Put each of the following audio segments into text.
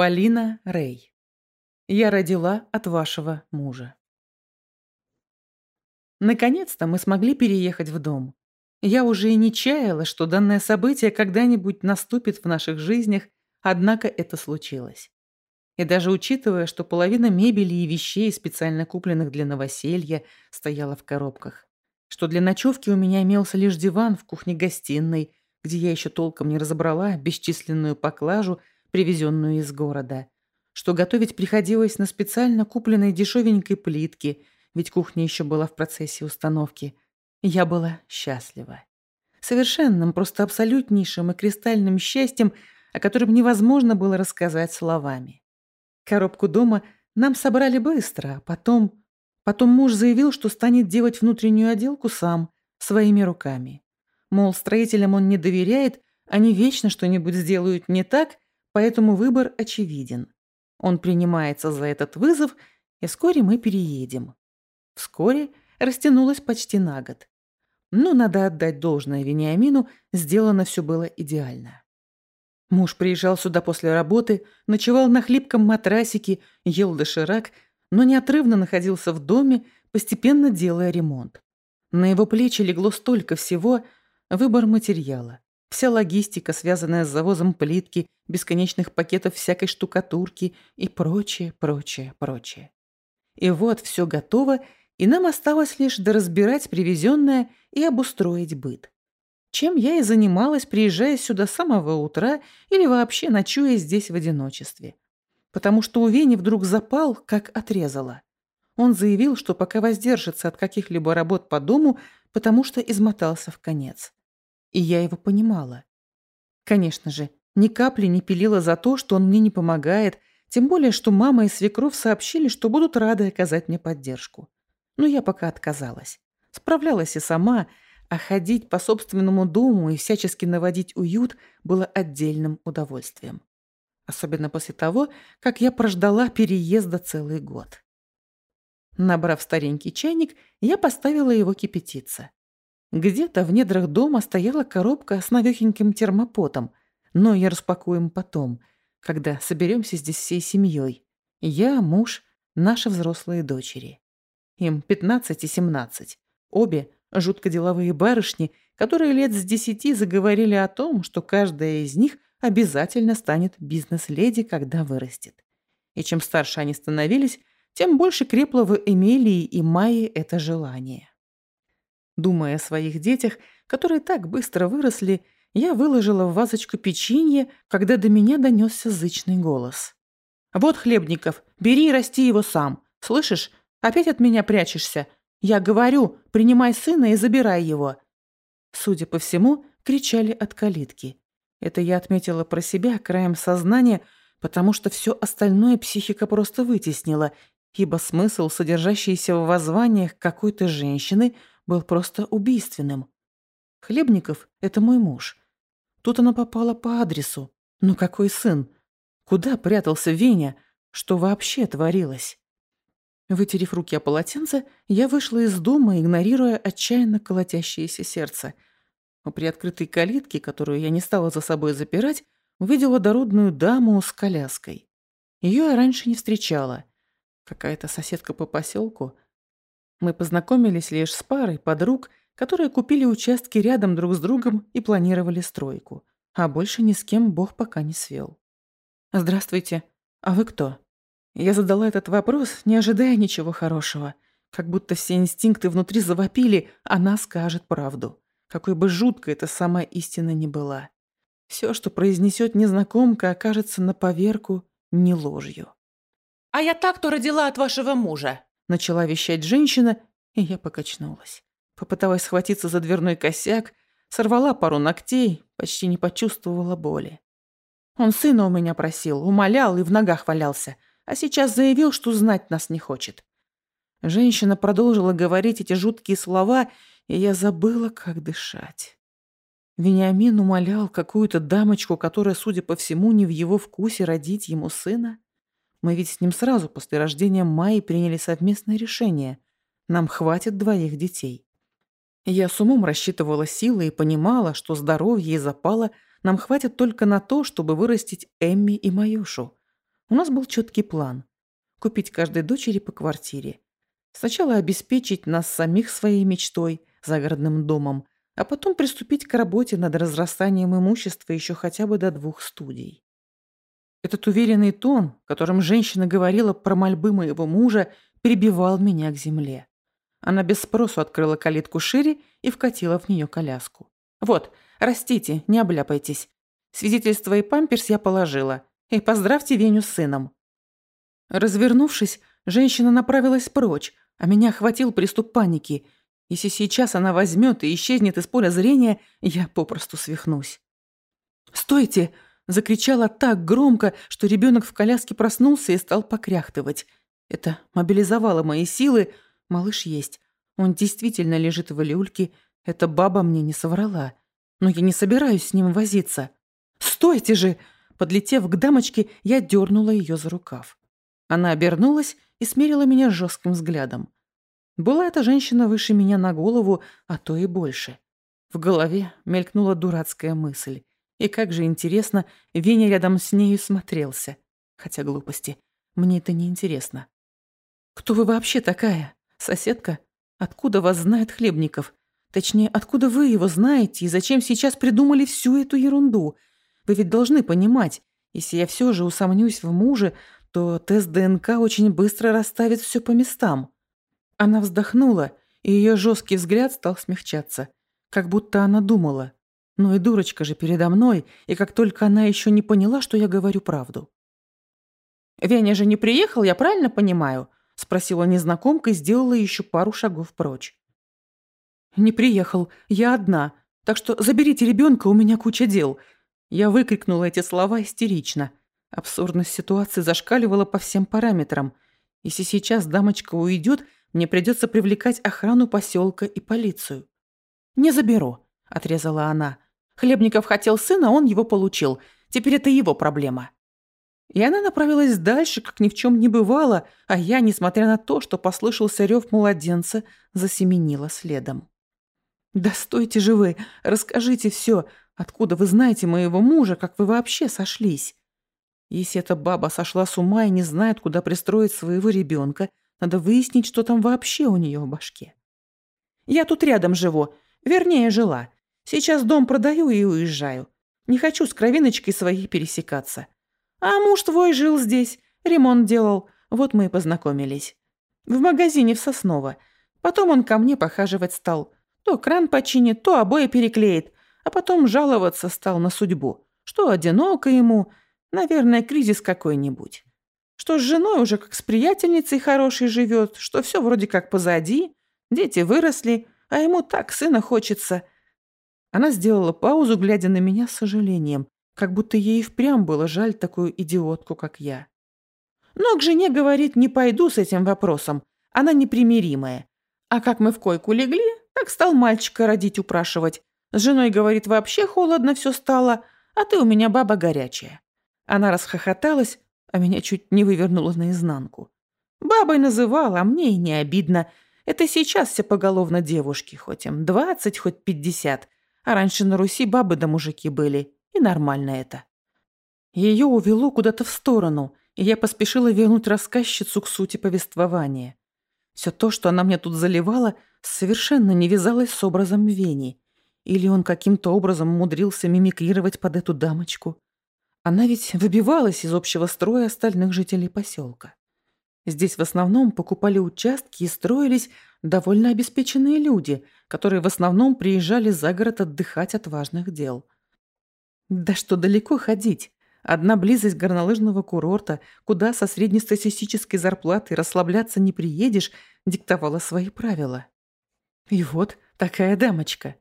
Полина Рэй. Я родила от вашего мужа. Наконец-то мы смогли переехать в дом. Я уже и не чаяла, что данное событие когда-нибудь наступит в наших жизнях, однако это случилось. И даже учитывая, что половина мебели и вещей, специально купленных для новоселья, стояла в коробках, что для ночевки у меня имелся лишь диван в кухне-гостиной, где я еще толком не разобрала бесчисленную поклажу, привезенную из города, что готовить приходилось на специально купленной дешевенькой плитке, ведь кухня еще была в процессе установки. Я была счастлива. Совершенным, просто абсолютнейшим и кристальным счастьем, о котором невозможно было рассказать словами. Коробку дома нам собрали быстро, а потом... Потом муж заявил, что станет делать внутреннюю отделку сам, своими руками. Мол, строителям он не доверяет, они вечно что-нибудь сделают не так, поэтому выбор очевиден. Он принимается за этот вызов, и вскоре мы переедем. Вскоре растянулось почти на год. Но надо отдать должное Вениамину, сделано все было идеально. Муж приезжал сюда после работы, ночевал на хлипком матрасике, ел доширак, но неотрывно находился в доме, постепенно делая ремонт. На его плечи легло столько всего, выбор материала, вся логистика, связанная с завозом плитки, бесконечных пакетов всякой штукатурки и прочее, прочее, прочее. И вот все готово, и нам осталось лишь доразбирать привезенное и обустроить быт чем я и занималась, приезжая сюда с самого утра или вообще ночуя здесь в одиночестве. Потому что у Вени вдруг запал, как отрезало. Он заявил, что пока воздержится от каких-либо работ по дому, потому что измотался в конец. И я его понимала. Конечно же, ни капли не пилила за то, что он мне не помогает, тем более, что мама и свекровь сообщили, что будут рады оказать мне поддержку. Но я пока отказалась. Справлялась и сама, а ходить по собственному дому и всячески наводить уют было отдельным удовольствием. Особенно после того, как я прождала переезда целый год. Набрав старенький чайник, я поставила его кипятиться. Где-то в недрах дома стояла коробка с навехеньким термопотом, но я распакуем потом, когда соберемся здесь всей семьей. Я, муж, наши взрослые дочери. Им 15 и 17. Обе Жутко деловые барышни, которые лет с десяти заговорили о том, что каждая из них обязательно станет бизнес-леди, когда вырастет. И чем старше они становились, тем больше крепло в Эмилии и Майе это желание. Думая о своих детях, которые так быстро выросли, я выложила в вазочку печенье, когда до меня донесся зычный голос. «Вот, Хлебников, бери и расти его сам. Слышишь? Опять от меня прячешься. «Я говорю, принимай сына и забирай его!» Судя по всему, кричали от калитки. Это я отметила про себя краем сознания, потому что все остальное психика просто вытеснила, ибо смысл, содержащийся в воззваниях какой-то женщины, был просто убийственным. Хлебников — это мой муж. Тут она попала по адресу. Ну какой сын? Куда прятался Веня? Что вообще творилось? Вытерев руки о полотенце, я вышла из дома, игнорируя отчаянно колотящееся сердце. У приоткрытой калитки, которую я не стала за собой запирать, увидела дородную даму с коляской. Ее я раньше не встречала. Какая-то соседка по поселку. Мы познакомились лишь с парой подруг, которые купили участки рядом друг с другом и планировали стройку. А больше ни с кем Бог пока не свел. «Здравствуйте. А вы кто?» Я задала этот вопрос, не ожидая ничего хорошего. Как будто все инстинкты внутри завопили, она скажет правду. Какой бы жуткой эта самая истина ни была. Все, что произнесет незнакомка, окажется на поверку не ложью. «А я так-то родила от вашего мужа», — начала вещать женщина, и я покачнулась. Попыталась схватиться за дверной косяк, сорвала пару ногтей, почти не почувствовала боли. Он сына у меня просил, умолял и в ногах валялся — а сейчас заявил, что знать нас не хочет. Женщина продолжила говорить эти жуткие слова, и я забыла, как дышать. Вениамин умолял какую-то дамочку, которая, судя по всему, не в его вкусе родить ему сына. Мы ведь с ним сразу после рождения Майи приняли совместное решение. Нам хватит двоих детей. Я с умом рассчитывала силы и понимала, что здоровье и запала нам хватит только на то, чтобы вырастить Эмми и Маюшу. У нас был четкий план. Купить каждой дочери по квартире. Сначала обеспечить нас самих своей мечтой, загородным домом, а потом приступить к работе над разрастанием имущества еще хотя бы до двух студий. Этот уверенный тон, которым женщина говорила про мольбы моего мужа, перебивал меня к земле. Она без спросу открыла калитку шире и вкатила в нее коляску. «Вот, растите, не обляпайтесь. Свидетельство и памперс я положила. И поздравьте Веню с сыном». Развернувшись, женщина направилась прочь, а меня охватил приступ паники. Если сейчас она возьмет и исчезнет из поля зрения, я попросту свихнусь. «Стойте!» – закричала так громко, что ребенок в коляске проснулся и стал покряхтывать. Это мобилизовало мои силы. Малыш есть. Он действительно лежит в люльке. Эта баба мне не соврала. Но я не собираюсь с ним возиться. «Стойте же!» Подлетев к дамочке, я дернула ее за рукав. Она обернулась и смерила меня жестким взглядом. Была эта женщина выше меня на голову, а то и больше. В голове мелькнула дурацкая мысль. И как же интересно, Веня рядом с нею смотрелся. Хотя глупости. Мне это не интересно. «Кто вы вообще такая? Соседка? Откуда вас знает Хлебников? Точнее, откуда вы его знаете и зачем сейчас придумали всю эту ерунду? Вы ведь должны понимать, если я все же усомнюсь в муже, то тест ДНК очень быстро расставит все по местам». Она вздохнула, и ее жесткий взгляд стал смягчаться. Как будто она думала. Ну и дурочка же передо мной, и как только она еще не поняла, что я говорю правду. «Веня же не приехал, я правильно понимаю?» Спросила незнакомка и сделала еще пару шагов прочь. «Не приехал, я одна, так что заберите ребенка, у меня куча дел». Я выкрикнула эти слова истерично. Абсурдность ситуации зашкаливала по всем параметрам. Если сейчас дамочка уйдет, мне придется привлекать охрану поселка и полицию. «Не заберу», – отрезала она. «Хлебников хотел сына, он его получил. Теперь это его проблема». И она направилась дальше, как ни в чем не бывало, а я, несмотря на то, что послышался рев младенца, засеменила следом. «Да стойте же вы! Расскажите все! Откуда вы знаете моего мужа? Как вы вообще сошлись?» Если эта баба сошла с ума и не знает, куда пристроить своего ребенка, надо выяснить, что там вообще у нее в башке. Я тут рядом живу. Вернее, жила. Сейчас дом продаю и уезжаю. Не хочу с кровиночкой своей пересекаться. А муж твой жил здесь, ремонт делал. Вот мы и познакомились. В магазине в Сосново. Потом он ко мне похаживать стал. То кран починит, то обои переклеит. А потом жаловаться стал на судьбу. Что одиноко ему. Наверное, кризис какой-нибудь что с женой уже как с приятельницей хорошей живет, что все вроде как позади, дети выросли, а ему так сына хочется. Она сделала паузу, глядя на меня с сожалением, как будто ей впрямь было жаль такую идиотку, как я. Но к жене говорит, не пойду с этим вопросом, она непримиримая. А как мы в койку легли, так стал мальчика родить упрашивать. С женой, говорит, вообще холодно все стало, а ты у меня баба горячая. Она расхохоталась, а меня чуть не вывернуло наизнанку. Бабой называла, а мне и не обидно. Это сейчас все поголовно девушки, хоть им двадцать, хоть пятьдесят. А раньше на Руси бабы да мужики были, и нормально это. Ее увело куда-то в сторону, и я поспешила вернуть рассказчицу к сути повествования. Все то, что она мне тут заливала, совершенно не вязалось с образом Вени. Или он каким-то образом умудрился мимикрировать под эту дамочку. Она ведь выбивалась из общего строя остальных жителей поселка. Здесь в основном покупали участки и строились довольно обеспеченные люди, которые в основном приезжали за город отдыхать от важных дел. Да что далеко ходить. Одна близость горнолыжного курорта, куда со среднестатистической зарплатой расслабляться не приедешь, диктовала свои правила. И вот такая дамочка.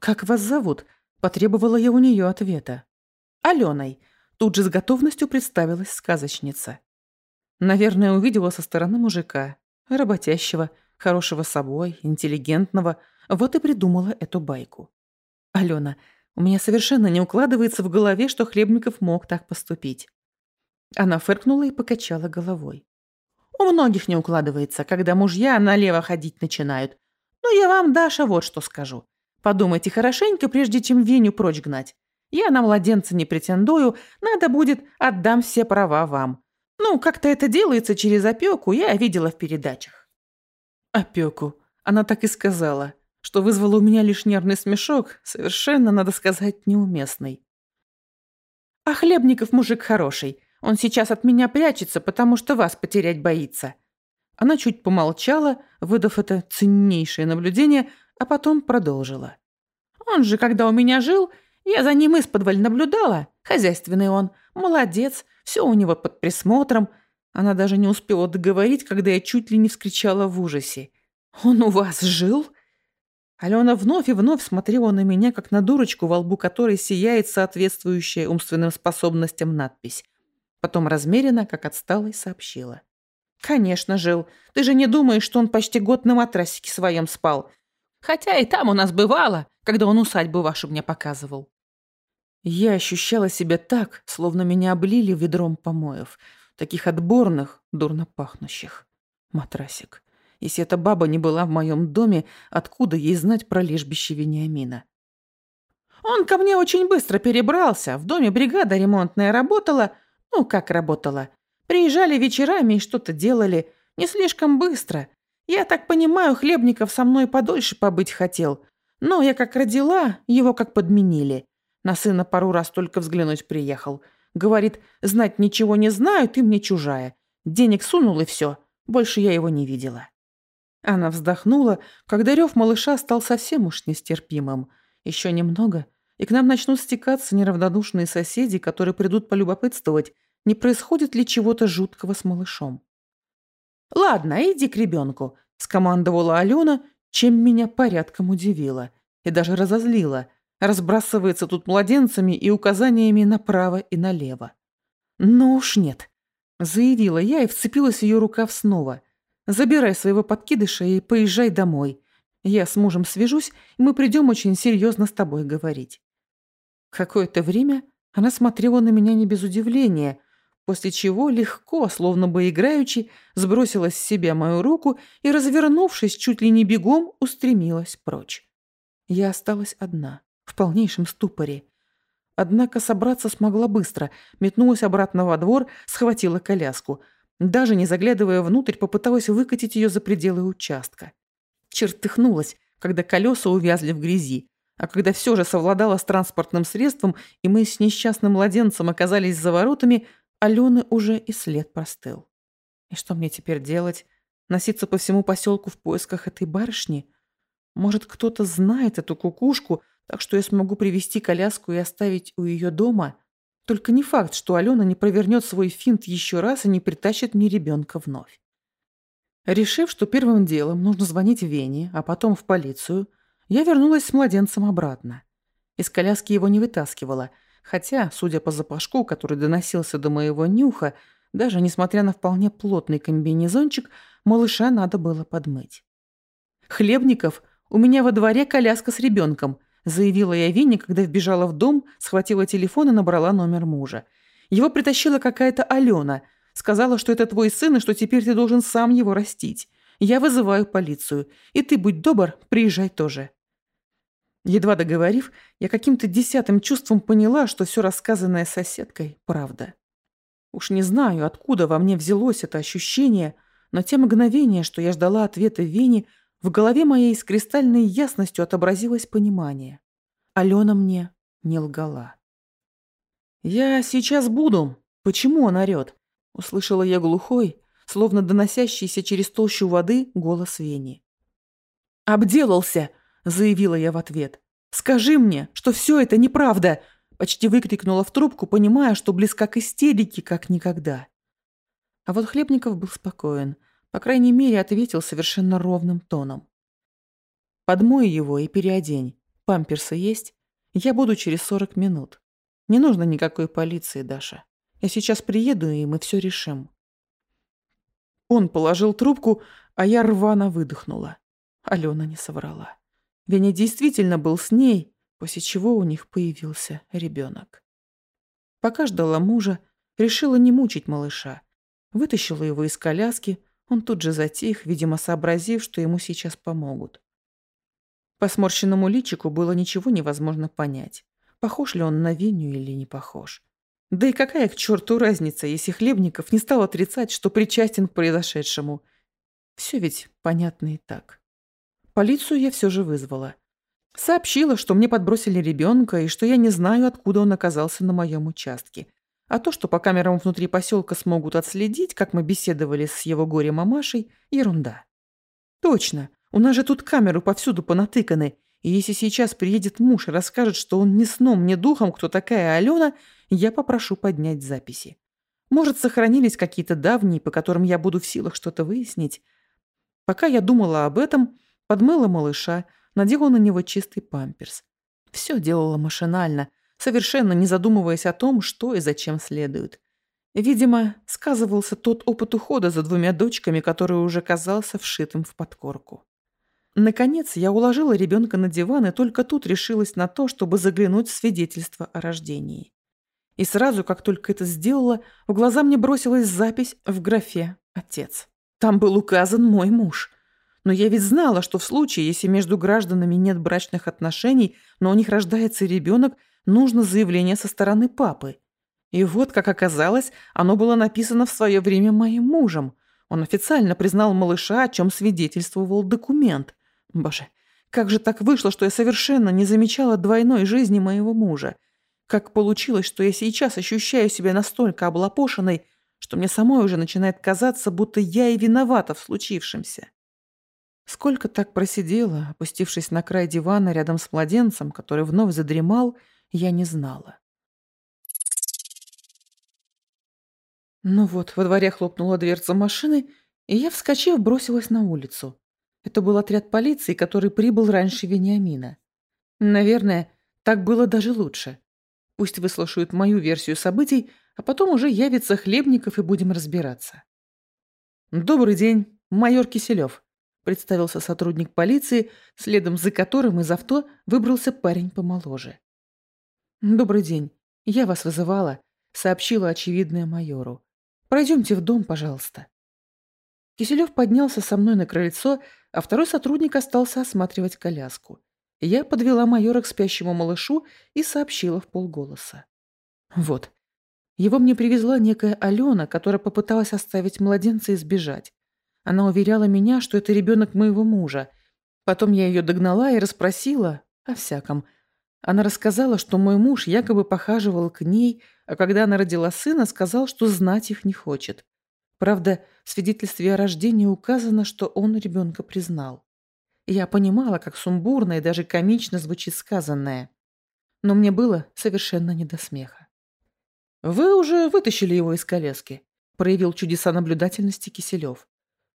«Как вас зовут?» – потребовала я у нее ответа. Аленой. Тут же с готовностью представилась сказочница. Наверное, увидела со стороны мужика, работящего, хорошего собой, интеллигентного, вот и придумала эту байку. Алена, у меня совершенно не укладывается в голове, что Хлебников мог так поступить. Она фыркнула и покачала головой. У многих не укладывается, когда мужья налево ходить начинают. Но я вам, Даша, вот что скажу. Подумайте хорошенько, прежде чем Веню прочь гнать. Я на младенца не претендую, надо будет, отдам все права вам. Ну, как-то это делается через опеку, я видела в передачах. Опеку. Она так и сказала, что вызвало у меня лишь нервный смешок, совершенно, надо сказать, неуместный. А Хлебников мужик хороший. Он сейчас от меня прячется, потому что вас потерять боится. Она чуть помолчала, выдав это ценнейшее наблюдение, а потом продолжила. Он же, когда у меня жил, я за ним из наблюдала. Хозяйственный он, молодец, все у него под присмотром. Она даже не успела договорить, когда я чуть ли не вскричала в ужасе. «Он у вас жил?» Алена вновь и вновь смотрела на меня, как на дурочку, во лбу которой сияет соответствующая умственным способностям надпись. Потом размеренно, как отсталой, сообщила. «Конечно, жил. Ты же не думаешь, что он почти год на матрасике своем спал. Хотя и там у нас бывало, когда он усадьбу вашу мне показывал». Я ощущала себя так, словно меня облили ведром помоев, таких отборных, дурно пахнущих. Матрасик. Если эта баба не была в моем доме, откуда ей знать про лежбище Вениамина? Он ко мне очень быстро перебрался. В доме бригада ремонтная работала. Ну, как работала. Приезжали вечерами и что-то делали. Не слишком быстро. Я так понимаю, Хлебников со мной подольше побыть хотел. Но я как родила, его как подменили. На сына пару раз только взглянуть приехал. Говорит, знать ничего не знаю, ты мне чужая. Денег сунул и все. Больше я его не видела. Она вздохнула, когда рев малыша стал совсем уж нестерпимым. Еще немного, и к нам начнут стекаться неравнодушные соседи, которые придут полюбопытствовать, не происходит ли чего-то жуткого с малышом. «Ладно, иди к ребенку», — скомандовала Алена, чем меня порядком удивила и даже разозлила. Разбрасывается тут младенцами и указаниями направо и налево. «Ну уж нет», — заявила я и вцепилась ее рукав снова — Забирай своего подкидыша и поезжай домой. Я с мужем свяжусь, и мы придем очень серьезно с тобой говорить». Какое-то время она смотрела на меня не без удивления, после чего легко, словно бы играючи, сбросила с себя мою руку и, развернувшись чуть ли не бегом, устремилась прочь. Я осталась одна, в полнейшем ступоре. Однако собраться смогла быстро, метнулась обратно во двор, схватила коляску — даже не заглядывая внутрь, попыталась выкатить ее за пределы участка. Чертыхнулась, когда колеса увязли в грязи, а когда все же совладала с транспортным средством, и мы с несчастным младенцем оказались за воротами, Алены уже и след простыл. И что мне теперь делать? Носиться по всему поселку в поисках этой барышни? Может, кто-то знает эту кукушку, так что я смогу привести коляску и оставить у ее дома? Только не факт, что Алена не провернет свой финт еще раз и не притащит мне ребенка вновь. Решив, что первым делом нужно звонить Вене, а потом в полицию, я вернулась с младенцем обратно. Из коляски его не вытаскивала, хотя, судя по запашку, который доносился до моего нюха, даже несмотря на вполне плотный комбинезончик, малыша надо было подмыть. «Хлебников, у меня во дворе коляска с ребенком», заявила я Винни, когда вбежала в дом, схватила телефон и набрала номер мужа. Его притащила какая-то Алена. Сказала, что это твой сын и что теперь ты должен сам его растить. Я вызываю полицию. И ты, будь добр, приезжай тоже. Едва договорив, я каким-то десятым чувством поняла, что все рассказанное соседкой – правда. Уж не знаю, откуда во мне взялось это ощущение, но те мгновения, что я ждала ответа Вени – в голове моей с кристальной ясностью отобразилось понимание. Алена мне не лгала. «Я сейчас буду. Почему он орёт?» Услышала я глухой, словно доносящийся через толщу воды, голос Вени. «Обделался!» — заявила я в ответ. «Скажи мне, что все это неправда!» Почти выкрикнула в трубку, понимая, что близка к истерике, как никогда. А вот Хлебников был спокоен — по крайней мере, ответил совершенно ровным тоном. «Подмой его и переодень. Памперсы есть? Я буду через сорок минут. Не нужно никакой полиции, Даша. Я сейчас приеду, и мы все решим». Он положил трубку, а я рвано выдохнула. Алена не соврала. Веня действительно был с ней, после чего у них появился ребенок. Пока ждала мужа, решила не мучить малыша. Вытащила его из коляски, он тут же затих, видимо, сообразив, что ему сейчас помогут. По сморщенному личику было ничего невозможно понять, похож ли он на Веню или не похож. Да и какая к черту разница, если Хлебников не стал отрицать, что причастен к произошедшему? Все ведь понятно и так. Полицию я все же вызвала. Сообщила, что мне подбросили ребенка и что я не знаю, откуда он оказался на моем участке. А то, что по камерам внутри поселка смогут отследить, как мы беседовали с его горе-мамашей, ерунда. Точно, у нас же тут камеры повсюду понатыканы, и если сейчас приедет муж и расскажет, что он ни сном, ни духом, кто такая Алена, я попрошу поднять записи. Может, сохранились какие-то давние, по которым я буду в силах что-то выяснить. Пока я думала об этом, подмыла малыша, надела на него чистый памперс. Все делала машинально, совершенно не задумываясь о том, что и зачем следует. Видимо, сказывался тот опыт ухода за двумя дочками, который уже казался вшитым в подкорку. Наконец, я уложила ребенка на диван и только тут решилась на то, чтобы заглянуть в свидетельство о рождении. И сразу, как только это сделала, в глаза мне бросилась запись в графе «Отец». Там был указан мой муж. Но я ведь знала, что в случае, если между гражданами нет брачных отношений, но у них рождается ребенок, нужно заявление со стороны папы. И вот, как оказалось, оно было написано в свое время моим мужем. Он официально признал малыша, о чем свидетельствовал документ. Боже, как же так вышло, что я совершенно не замечала двойной жизни моего мужа? Как получилось, что я сейчас ощущаю себя настолько облапошенной, что мне самой уже начинает казаться, будто я и виновата в случившемся? Сколько так просидела, опустившись на край дивана рядом с младенцем, который вновь задремал, я не знала. Ну вот, во дворе хлопнула дверца машины, и я, вскочив, бросилась на улицу. Это был отряд полиции, который прибыл раньше Вениамина. Наверное, так было даже лучше. Пусть выслушают мою версию событий, а потом уже явится Хлебников и будем разбираться. «Добрый день, майор Киселев», — представился сотрудник полиции, следом за которым из авто выбрался парень помоложе. «Добрый день. Я вас вызывала», — сообщила очевидная майору. «Пройдемте в дом, пожалуйста». Киселев поднялся со мной на крыльцо, а второй сотрудник остался осматривать коляску. Я подвела майора к спящему малышу и сообщила в полголоса. Вот. Его мне привезла некая Алена, которая попыталась оставить младенца и сбежать. Она уверяла меня, что это ребенок моего мужа. Потом я ее догнала и расспросила о всяком. Она рассказала, что мой муж якобы похаживал к ней, а когда она родила сына, сказал, что знать их не хочет. Правда, в свидетельстве о рождении указано, что он ребенка признал. Я понимала, как сумбурно и даже комично звучит сказанное. Но мне было совершенно не до смеха. «Вы уже вытащили его из коляски», — проявил чудеса наблюдательности Киселев.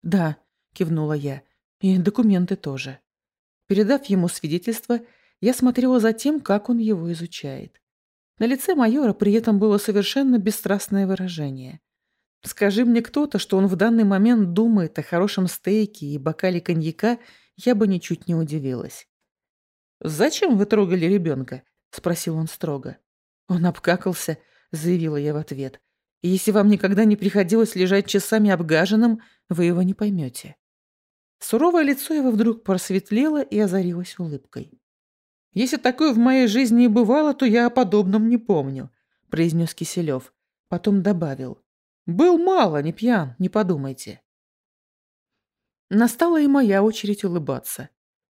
«Да», — кивнула я, — «и документы тоже». Передав ему свидетельство, я смотрела за тем, как он его изучает. На лице майора при этом было совершенно бесстрастное выражение. Скажи мне кто-то, что он в данный момент думает о хорошем стейке и бокале коньяка, я бы ничуть не удивилась. «Зачем вы трогали ребенка?» — спросил он строго. «Он обкакался», — заявила я в ответ. «И если вам никогда не приходилось лежать часами обгаженным, вы его не поймете». Суровое лицо его вдруг просветлело и озарилось улыбкой. «Если такое в моей жизни и бывало, то я о подобном не помню», — произнес Киселев. Потом добавил. Был мало, не пьян, не подумайте. Настала и моя очередь улыбаться.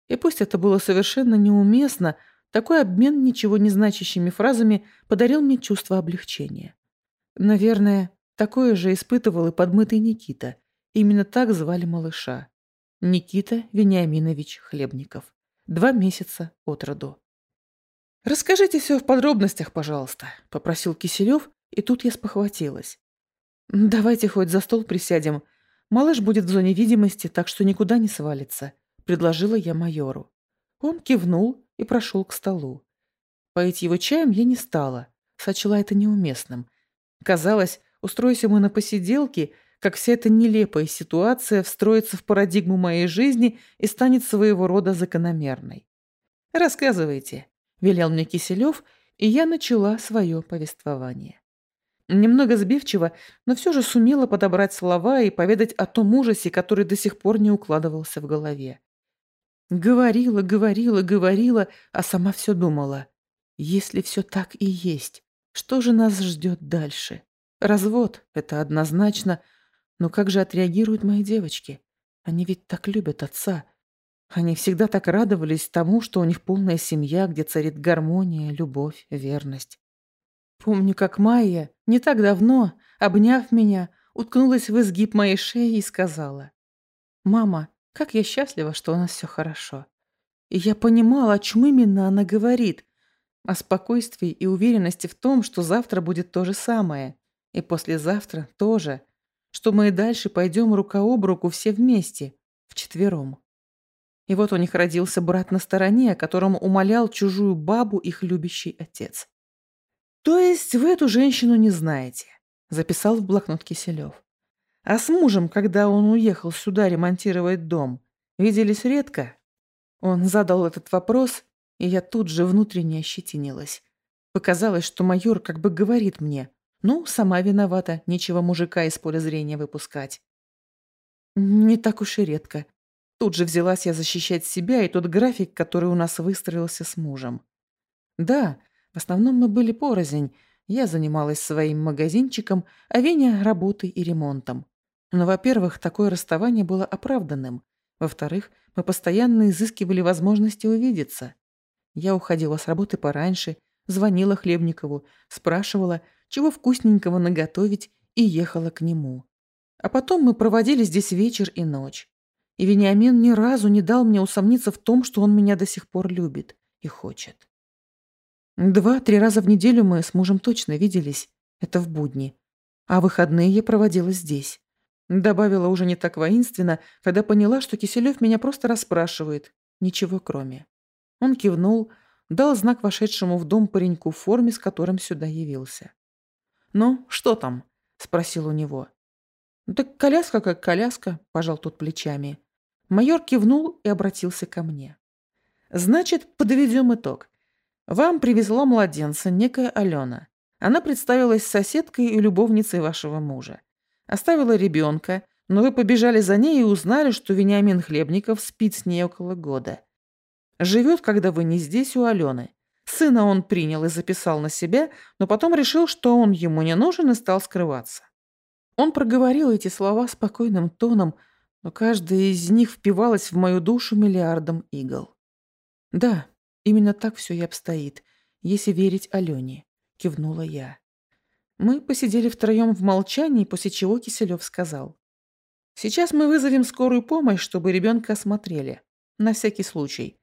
И пусть это было совершенно неуместно, такой обмен ничего не значащими фразами подарил мне чувство облегчения. Наверное, такое же испытывал и подмытый Никита. Именно так звали малыша. Никита Вениаминович Хлебников. Два месяца от роду. «Расскажите все в подробностях, пожалуйста», — попросил Киселев, и тут я спохватилась. «Давайте хоть за стол присядем. Малыш будет в зоне видимости, так что никуда не свалится», — предложила я майору. Он кивнул и прошел к столу. Поить его чаем я не стала, сочла это неуместным. Казалось, устроимся мы на посиделке, как вся эта нелепая ситуация встроится в парадигму моей жизни и станет своего рода закономерной. «Рассказывайте», — велел мне Киселев, и я начала свое повествование. Немного сбивчиво, но все же сумела подобрать слова и поведать о том ужасе, который до сих пор не укладывался в голове. Говорила, говорила, говорила, а сама все думала. Если все так и есть, Что же нас ждет дальше? Развод – это однозначно, но как же отреагируют мои девочки? Они ведь так любят отца. Они всегда так радовались тому, что у них полная семья, где царит гармония, любовь, верность. Помню, как Майя не так давно, обняв меня, уткнулась в изгиб моей шеи и сказала, «Мама, как я счастлива, что у нас все хорошо». И я понимала, о чем именно она говорит. О спокойствии и уверенности в том, что завтра будет то же самое. И послезавтра тоже. Что мы и дальше пойдем рука об руку все вместе, вчетвером. И вот у них родился брат на стороне, о котором умолял чужую бабу их любящий отец. «То есть вы эту женщину не знаете?» – записал в блокнот Киселев. «А с мужем, когда он уехал сюда ремонтировать дом, виделись редко?» Он задал этот вопрос, и я тут же внутренне ощетинилась. Показалось, что майор как бы говорит мне, «Ну, сама виновата, нечего мужика из поля зрения выпускать». Не так уж и редко. Тут же взялась я защищать себя и тот график, который у нас выстроился с мужем. Да, в основном мы были порознь. Я занималась своим магазинчиком, а Веня – работой и ремонтом. Но, во-первых, такое расставание было оправданным. Во-вторых, мы постоянно изыскивали возможности увидеться. Я уходила с работы пораньше, звонила Хлебникову, спрашивала, чего вкусненького наготовить, и ехала к нему. А потом мы проводили здесь вечер и ночь. И Вениамин ни разу не дал мне усомниться в том, что он меня до сих пор любит и хочет. Два-три раза в неделю мы с мужем точно виделись. Это в будни. А выходные я проводила здесь. Добавила уже не так воинственно, когда поняла, что Киселев меня просто расспрашивает. Ничего кроме. Он кивнул, дал знак вошедшему в дом пареньку в форме, с которым сюда явился. «Ну, что там?» – спросил у него. «Ну так коляска как коляска», – пожал тот плечами. Майор кивнул и обратился ко мне. «Значит, подведем итог. Вам привезла младенца некая Алена. Она представилась соседкой и любовницей вашего мужа. Оставила ребенка, но вы побежали за ней и узнали, что Вениамин Хлебников спит с ней около года. Живет, когда вы не здесь, у Алены. Сына он принял и записал на себя, но потом решил, что он ему не нужен и стал скрываться. Он проговорил эти слова спокойным тоном, но каждая из них впивалась в мою душу миллиардом игл. «Да, именно так все и обстоит, если верить Алене», — кивнула я. Мы посидели втроем в молчании, после чего Киселев сказал. «Сейчас мы вызовем скорую помощь, чтобы ребенка осмотрели. На всякий случай.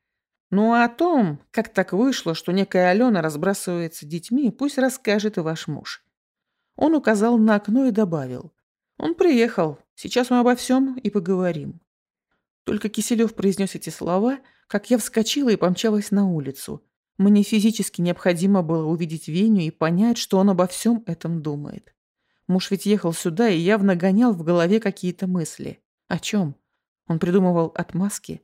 Ну а о том, как так вышло, что некая Алена разбрасывается детьми, пусть расскажет и ваш муж». Он указал на окно и добавил. «Он приехал. Сейчас мы обо всем и поговорим». Только Киселев произнес эти слова, как я вскочила и помчалась на улицу. Мне физически необходимо было увидеть Веню и понять, что он обо всем этом думает. Муж ведь ехал сюда и явно гонял в голове какие-то мысли. О чем? Он придумывал отмазки?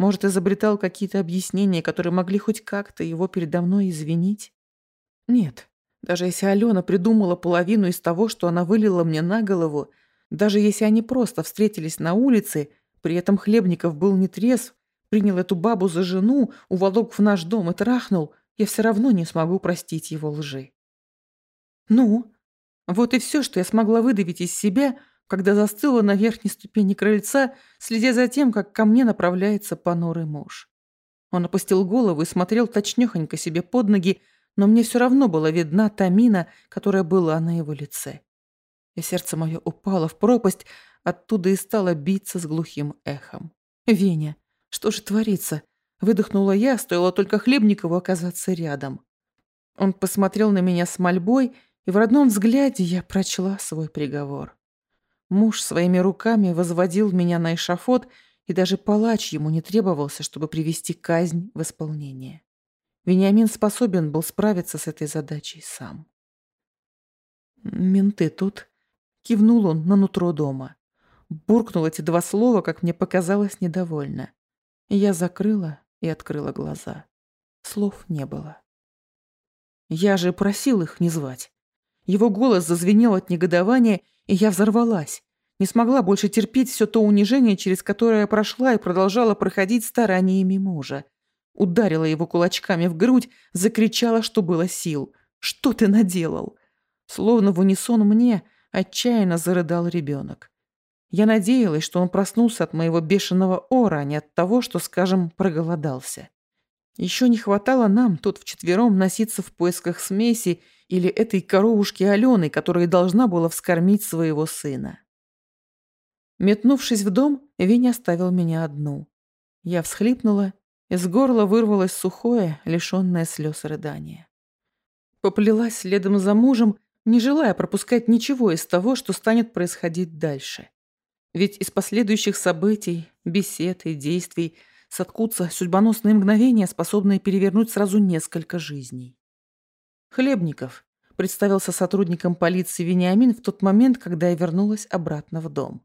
Может, изобретал какие-то объяснения, которые могли хоть как-то его передо мной извинить? Нет. Даже если Алена придумала половину из того, что она вылила мне на голову, даже если они просто встретились на улице, при этом Хлебников был не трезв, принял эту бабу за жену, уволок в наш дом и трахнул, я все равно не смогу простить его лжи. Ну, вот и все, что я смогла выдавить из себя, когда застыла на верхней ступени крыльца, следя за тем, как ко мне направляется понурый муж. Он опустил голову и смотрел точнёхонько себе под ноги, но мне все равно была видна та мина, которая была на его лице. И сердце мое упало в пропасть, оттуда и стало биться с глухим эхом. «Веня, что же творится? Выдохнула я, стоило только Хлебникову оказаться рядом. Он посмотрел на меня с мольбой, и в родном взгляде я прочла свой приговор. Муж своими руками возводил меня на эшафот, и даже палач ему не требовался, чтобы привести казнь в исполнение. Вениамин способен был справиться с этой задачей сам. «Менты тут?» — кивнул он на нутро дома. Буркнул эти два слова, как мне показалось, недовольно. Я закрыла и открыла глаза. Слов не было. Я же просил их не звать. Его голос зазвенел от негодования, и я взорвалась. Не смогла больше терпеть все то унижение, через которое я прошла и продолжала проходить стараниями мужа. Ударила его кулачками в грудь, закричала, что было сил. Что ты наделал?» Словно в унисон мне отчаянно зарыдал ребенок. Я надеялась, что он проснулся от моего бешеного ора, а не от того, что, скажем, проголодался. Еще не хватало нам тут вчетвером носиться в поисках смеси или этой коровушки Алены, которая должна была вскормить своего сына. Метнувшись в дом, Веня оставил меня одну. Я всхлипнула, из горла вырвалось сухое, лишенное слез рыдание. Поплелась следом за мужем, не желая пропускать ничего из того, что станет происходить дальше. Ведь из последующих событий, бесед и действий соткутся судьбоносные мгновения, способные перевернуть сразу несколько жизней. Хлебников представился сотрудником полиции Вениамин в тот момент, когда я вернулась обратно в дом.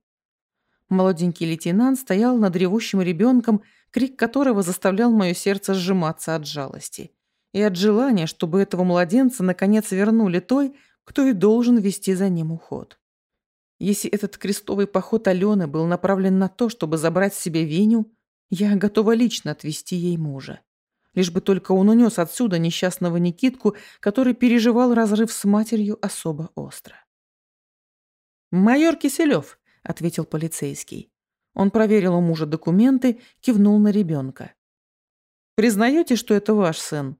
Молоденький лейтенант стоял над ревущим ребенком, крик которого заставлял мое сердце сжиматься от жалости и от желания, чтобы этого младенца наконец вернули той, кто и должен вести за ним уход. Если этот крестовый поход Алены был направлен на то, чтобы забрать себе Веню, я готова лично отвезти ей мужа. Лишь бы только он унес отсюда несчастного Никитку, который переживал разрыв с матерью особо остро. «Майор Киселев», — ответил полицейский. Он проверил у мужа документы, кивнул на ребенка. «Признаете, что это ваш сын?»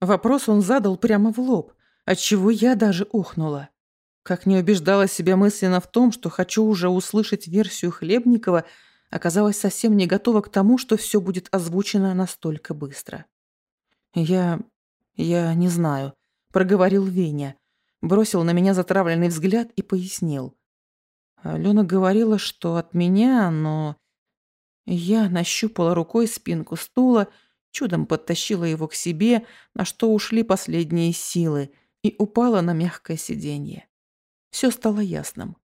Вопрос он задал прямо в лоб, отчего я даже ухнула. Как не убеждала себя мысленно в том, что хочу уже услышать версию Хлебникова, оказалась совсем не готова к тому, что все будет озвучено настолько быстро. «Я... я не знаю», — проговорил Веня. Бросил на меня затравленный взгляд и пояснил. Алена говорила, что от меня, но... Я нащупала рукой спинку стула, чудом подтащила его к себе, на что ушли последние силы, и упала на мягкое сиденье. Все стало ясным.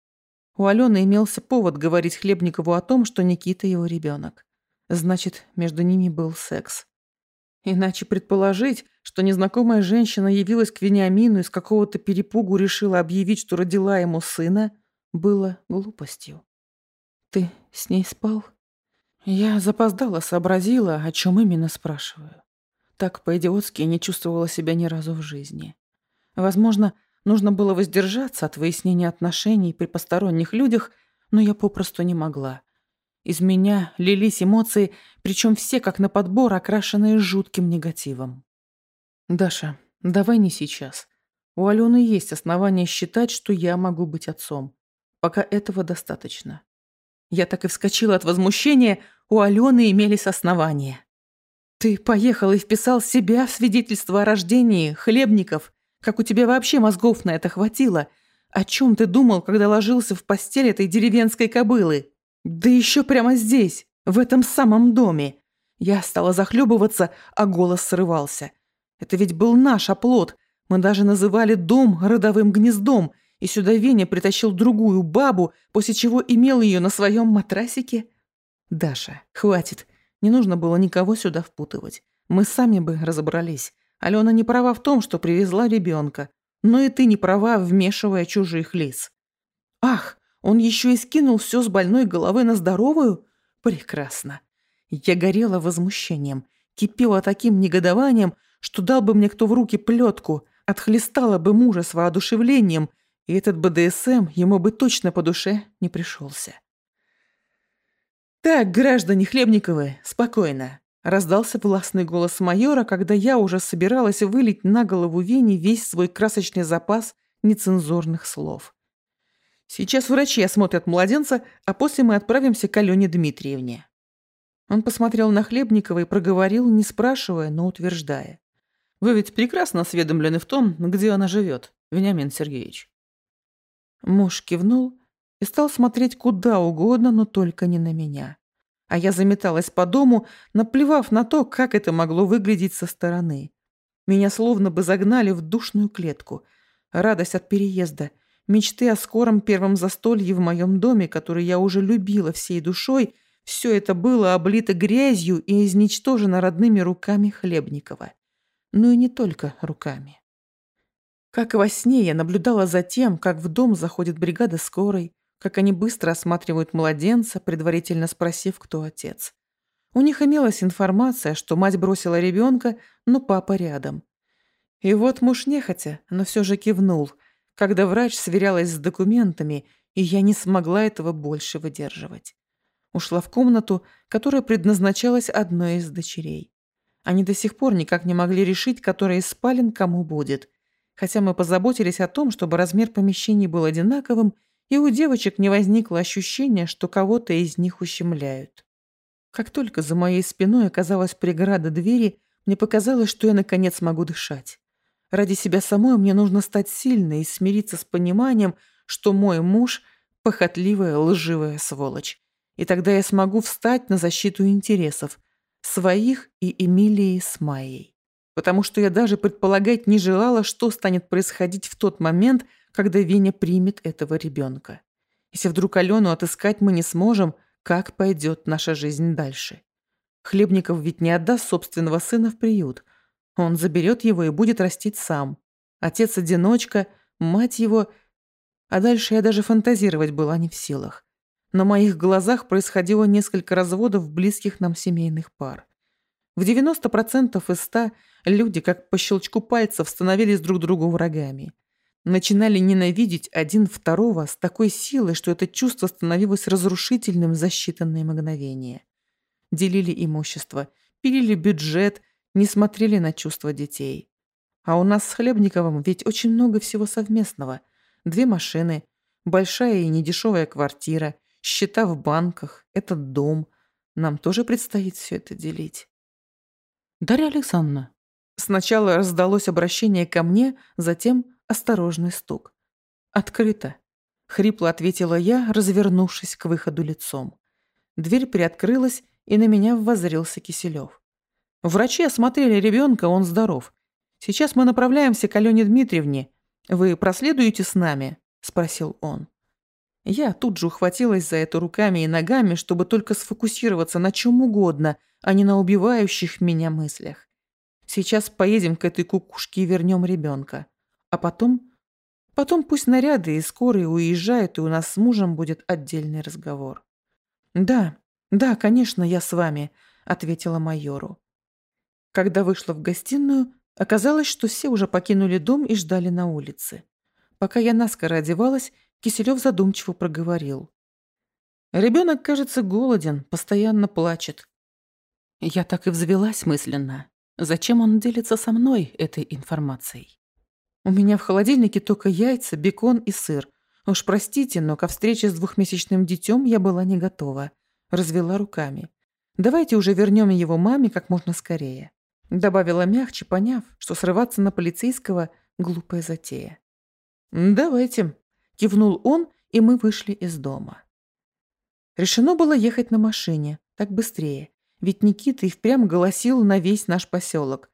У Алены имелся повод говорить Хлебникову о том, что Никита его ребенок. Значит, между ними был секс. Иначе предположить, что незнакомая женщина явилась к Вениамину и с какого-то перепугу решила объявить, что родила ему сына, было глупостью. «Ты с ней спал?» Я запоздала, сообразила, о чем именно спрашиваю. Так по-идиотски не чувствовала себя ни разу в жизни. Возможно, Нужно было воздержаться от выяснения отношений при посторонних людях, но я попросту не могла. Из меня лились эмоции, причем все как на подбор, окрашенные жутким негативом. «Даша, давай не сейчас. У Алены есть основания считать, что я могу быть отцом. Пока этого достаточно». Я так и вскочила от возмущения, у Алены имелись основания. «Ты поехал и вписал себя в свидетельство о рождении хлебников как у тебя вообще мозгов на это хватило? О чем ты думал, когда ложился в постель этой деревенской кобылы? Да еще прямо здесь, в этом самом доме. Я стала захлебываться, а голос срывался. Это ведь был наш оплот. Мы даже называли дом родовым гнездом, и сюда Веня притащил другую бабу, после чего имел ее на своем матрасике. Даша, хватит. Не нужно было никого сюда впутывать. Мы сами бы разобрались. Алена не права в том, что привезла ребенка, но и ты не права, вмешивая чужих лиц. Ах, он еще и скинул все с больной головы на здоровую? Прекрасно. Я горела возмущением, кипела таким негодованием, что дал бы мне кто в руки плетку, отхлестала бы мужа с воодушевлением, и этот БДСМ ему бы точно по душе не пришелся. «Так, граждане Хлебниковы, спокойно. Раздался властный голос майора, когда я уже собиралась вылить на голову Вени весь свой красочный запас нецензурных слов. Сейчас врачи осмотрят младенца, а после мы отправимся к Алене Дмитриевне. Он посмотрел на Хлебникова и проговорил, не спрашивая, но утверждая. «Вы ведь прекрасно осведомлены в том, где она живет, Вениамин Сергеевич». Муж кивнул и стал смотреть куда угодно, но только не на меня а я заметалась по дому, наплевав на то, как это могло выглядеть со стороны. Меня словно бы загнали в душную клетку. Радость от переезда, мечты о скором первом застолье в моем доме, который я уже любила всей душой, все это было облито грязью и изничтожено родными руками Хлебникова. Ну и не только руками. Как во сне я наблюдала за тем, как в дом заходит бригада скорой, как они быстро осматривают младенца, предварительно спросив, кто отец. У них имелась информация, что мать бросила ребенка, но папа рядом. И вот муж нехотя, но все же кивнул, когда врач сверялась с документами, и я не смогла этого больше выдерживать. Ушла в комнату, которая предназначалась одной из дочерей. Они до сих пор никак не могли решить, которая из спален кому будет. Хотя мы позаботились о том, чтобы размер помещений был одинаковым, и у девочек не возникло ощущения, что кого-то из них ущемляют. Как только за моей спиной оказалась преграда двери, мне показалось, что я наконец могу дышать. Ради себя самой мне нужно стать сильной и смириться с пониманием, что мой муж – похотливая, лживая сволочь. И тогда я смогу встать на защиту интересов – своих и Эмилии с Майей. Потому что я даже предполагать не желала, что станет происходить в тот момент, когда Веня примет этого ребенка. Если вдруг Алену отыскать мы не сможем, как пойдет наша жизнь дальше? Хлебников ведь не отдаст собственного сына в приют. Он заберет его и будет растить сам. Отец-одиночка, мать его... А дальше я даже фантазировать была не в силах. На моих глазах происходило несколько разводов близких нам семейных пар. В 90% из 100 люди, как по щелчку пальцев, становились друг другу врагами. Начинали ненавидеть один второго с такой силой, что это чувство становилось разрушительным за считанные мгновения. Делили имущество, пилили бюджет, не смотрели на чувства детей. А у нас с Хлебниковым ведь очень много всего совместного. Две машины, большая и недешевая квартира – счета в банках, этот дом. Нам тоже предстоит все это делить. Дарья Александровна. Сначала раздалось обращение ко мне, затем осторожный стук. Открыто. Хрипло ответила я, развернувшись к выходу лицом. Дверь приоткрылась, и на меня воззрился Киселев. Врачи осмотрели ребенка, он здоров. Сейчас мы направляемся к Алене Дмитриевне. Вы проследуете с нами? Спросил он. Я тут же ухватилась за это руками и ногами, чтобы только сфокусироваться на чем угодно, а не на убивающих меня мыслях. Сейчас поедем к этой кукушке и вернем ребенка. А потом... Потом пусть наряды и скорые уезжают, и у нас с мужем будет отдельный разговор. «Да, да, конечно, я с вами», — ответила майору. Когда вышла в гостиную, оказалось, что все уже покинули дом и ждали на улице. Пока я наскоро одевалась, Киселев задумчиво проговорил. Ребенок, кажется, голоден, постоянно плачет. Я так и взвелась мысленно. Зачем он делится со мной этой информацией? У меня в холодильнике только яйца, бекон и сыр. Уж простите, но ко встрече с двухмесячным детем я была не готова. Развела руками. Давайте уже вернем его маме как можно скорее. Добавила мягче, поняв, что срываться на полицейского – глупая затея. «Давайте», Кивнул он, и мы вышли из дома. Решено было ехать на машине, так быстрее, ведь Никита и впрямь голосил на весь наш поселок.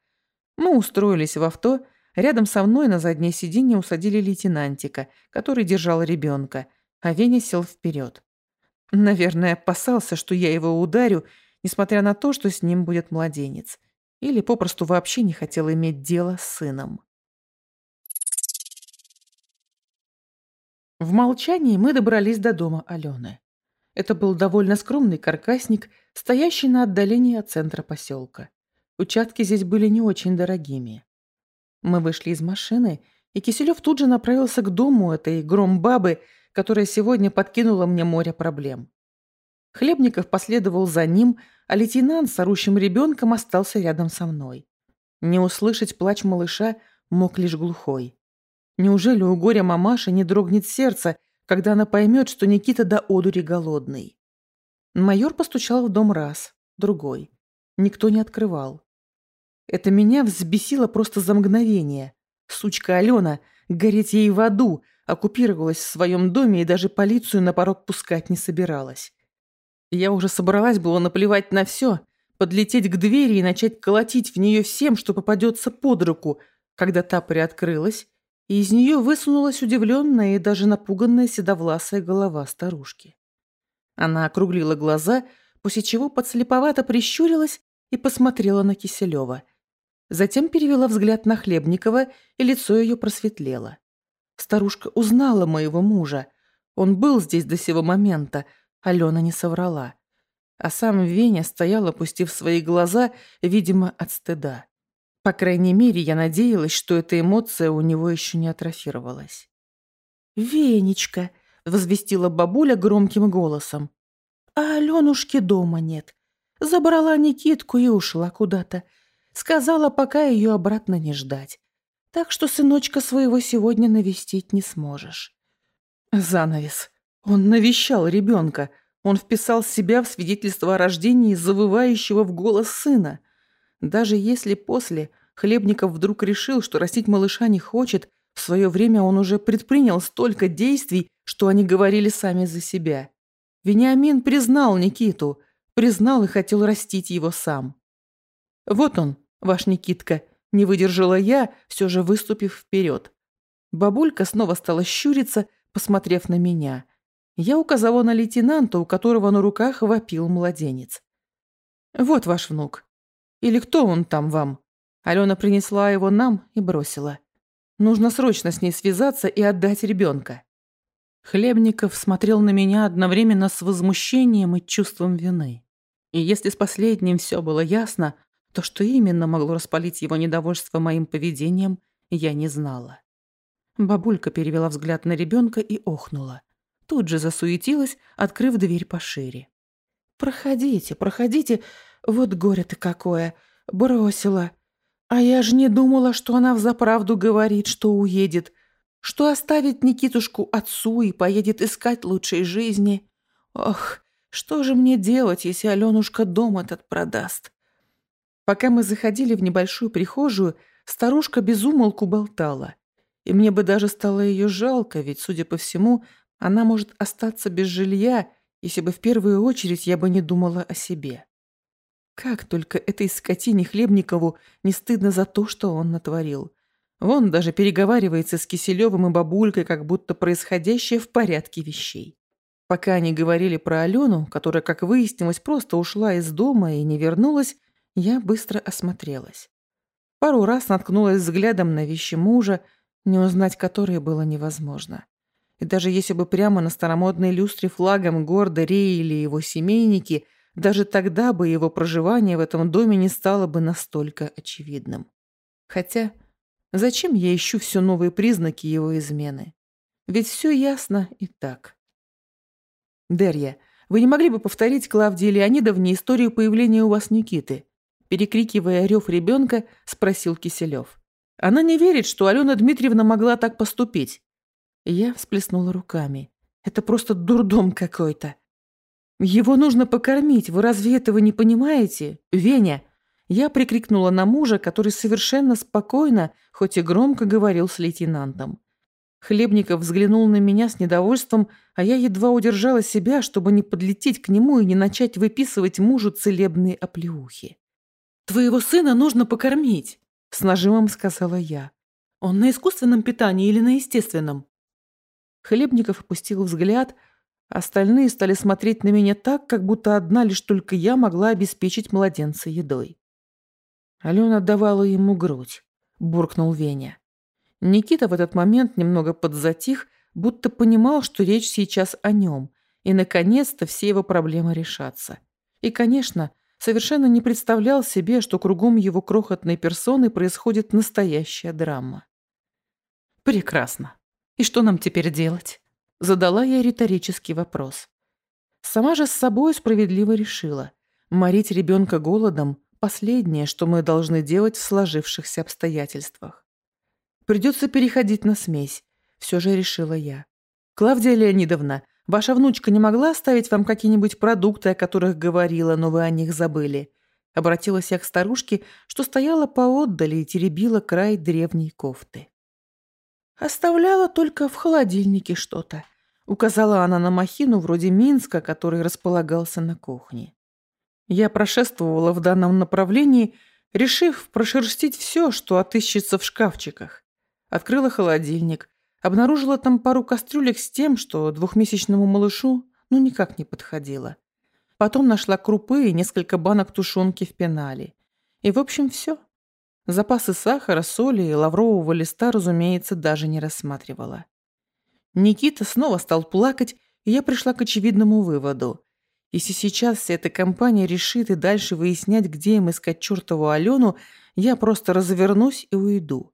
Мы устроились в авто, рядом со мной на заднее сиденье усадили лейтенантика, который держал ребенка, а Веня сел вперед. Наверное, опасался, что я его ударю, несмотря на то, что с ним будет младенец. Или попросту вообще не хотел иметь дело с сыном. В молчании мы добрались до дома Алены. Это был довольно скромный каркасник, стоящий на отдалении от центра поселка. Участки здесь были не очень дорогими. Мы вышли из машины, и Киселев тут же направился к дому этой громбабы, которая сегодня подкинула мне море проблем. Хлебников последовал за ним, а лейтенант с орущим ребенком остался рядом со мной. Не услышать плач малыша мог лишь глухой. Неужели у горя мамаши не дрогнет сердце, когда она поймет, что Никита до одури голодный? Майор постучал в дом раз, другой. Никто не открывал. Это меня взбесило просто за мгновение. Сучка Алена, гореть ей в аду, оккупировалась в своем доме и даже полицию на порог пускать не собиралась. Я уже собралась было наплевать на все, подлететь к двери и начать колотить в нее всем, что попадется под руку, когда та приоткрылась, и из нее высунулась удивленная и даже напуганная седовласая голова старушки. Она округлила глаза, после чего подслеповато прищурилась и посмотрела на Киселева. Затем перевела взгляд на Хлебникова, и лицо ее просветлело. Старушка узнала моего мужа. Он был здесь до сего момента, Алена не соврала. А сам Веня стоял, опустив свои глаза, видимо, от стыда. По крайней мере, я надеялась, что эта эмоция у него еще не атрофировалась. «Венечка!» — возвестила бабуля громким голосом. «А Аленушки дома нет. Забрала Никитку и ушла куда-то. Сказала, пока ее обратно не ждать. Так что сыночка своего сегодня навестить не сможешь». Занавес. Он навещал ребенка. Он вписал себя в свидетельство о рождении завывающего в голос сына. Даже если после Хлебников вдруг решил, что растить малыша не хочет, в свое время он уже предпринял столько действий, что они говорили сами за себя. Вениамин признал Никиту, признал и хотел растить его сам. «Вот он, ваш Никитка», — не выдержала я, все же выступив вперед. Бабулька снова стала щуриться, посмотрев на меня. Я указала на лейтенанта, у которого на руках вопил младенец. «Вот ваш внук. Или кто он там вам?» Алена принесла его нам и бросила. Нужно срочно с ней связаться и отдать ребенка. Хлебников смотрел на меня одновременно с возмущением и чувством вины. И если с последним все было ясно, то что именно могло распалить его недовольство моим поведением, я не знала. Бабулька перевела взгляд на ребенка и охнула. Тут же засуетилась, открыв дверь пошире. «Проходите, проходите, вот горе-то какое! Бросила! А я же не думала, что она взаправду говорит, что уедет, что оставит Никитушку отцу и поедет искать лучшей жизни. Ох, что же мне делать, если Аленушка дом этот продаст? Пока мы заходили в небольшую прихожую, старушка безумолку болтала. И мне бы даже стало ее жалко, ведь, судя по всему, она может остаться без жилья, если бы в первую очередь я бы не думала о себе. Как только этой скотине Хлебникову не стыдно за то, что он натворил. Вон даже переговаривается с Киселевым и бабулькой, как будто происходящее в порядке вещей. Пока они говорили про Алену, которая, как выяснилось, просто ушла из дома и не вернулась, я быстро осмотрелась. Пару раз наткнулась взглядом на вещи мужа, не узнать которые было невозможно. И даже если бы прямо на старомодной люстре флагом гордо реяли его семейники – даже тогда бы его проживание в этом доме не стало бы настолько очевидным. Хотя, зачем я ищу все новые признаки его измены? Ведь все ясно и так. Дерья, вы не могли бы повторить Клавдии Леонидовне историю появления у вас Никиты? Перекрикивая рев ребенка, спросил Киселев. Она не верит, что Алена Дмитриевна могла так поступить. Я всплеснула руками. Это просто дурдом какой-то. «Его нужно покормить, вы разве этого не понимаете? Веня!» Я прикрикнула на мужа, который совершенно спокойно, хоть и громко говорил с лейтенантом. Хлебников взглянул на меня с недовольством, а я едва удержала себя, чтобы не подлететь к нему и не начать выписывать мужу целебные оплеухи. «Твоего сына нужно покормить», — с нажимом сказала я. «Он на искусственном питании или на естественном?» Хлебников опустил взгляд, Остальные стали смотреть на меня так, как будто одна лишь только я могла обеспечить младенца едой. Алена давала ему грудь, буркнул Веня. Никита в этот момент немного подзатих, будто понимал, что речь сейчас о нем, и, наконец-то, все его проблемы решатся. И, конечно, совершенно не представлял себе, что кругом его крохотной персоны происходит настоящая драма. «Прекрасно. И что нам теперь делать?» Задала я риторический вопрос. Сама же с собой справедливо решила. Морить ребенка голодом – последнее, что мы должны делать в сложившихся обстоятельствах. Придется переходить на смесь, все же решила я. Клавдия Леонидовна, ваша внучка не могла оставить вам какие-нибудь продукты, о которых говорила, но вы о них забыли? Обратилась я к старушке, что стояла поотдали и теребила край древней кофты. Оставляла только в холодильнике что-то. Указала она на махину вроде Минска, который располагался на кухне. Я прошествовала в данном направлении, решив прошерстить все, что отыщется в шкафчиках. Открыла холодильник, обнаружила там пару кастрюлек с тем, что двухмесячному малышу ну никак не подходило. Потом нашла крупы и несколько банок тушенки в пенале. И в общем все. Запасы сахара, соли и лаврового листа, разумеется, даже не рассматривала. Никита снова стал плакать, и я пришла к очевидному выводу. Если сейчас вся эта компания решит и дальше выяснять, где им искать чертову Алену, я просто развернусь и уйду.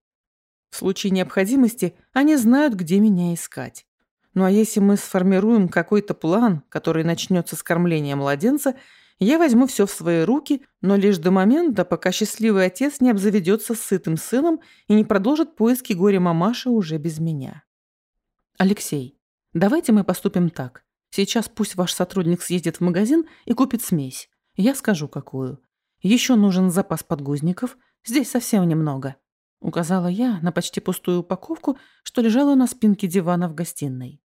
В случае необходимости они знают, где меня искать. Ну а если мы сформируем какой-то план, который начнется с кормления младенца, я возьму все в свои руки, но лишь до момента, пока счастливый отец не обзаведется сытым сыном и не продолжит поиски горе-мамаши уже без меня. Алексей, давайте мы поступим так. Сейчас пусть ваш сотрудник съездит в магазин и купит смесь. Я скажу, какую. Еще нужен запас подгузников. Здесь совсем немного. Указала я на почти пустую упаковку, что лежала на спинке дивана в гостиной.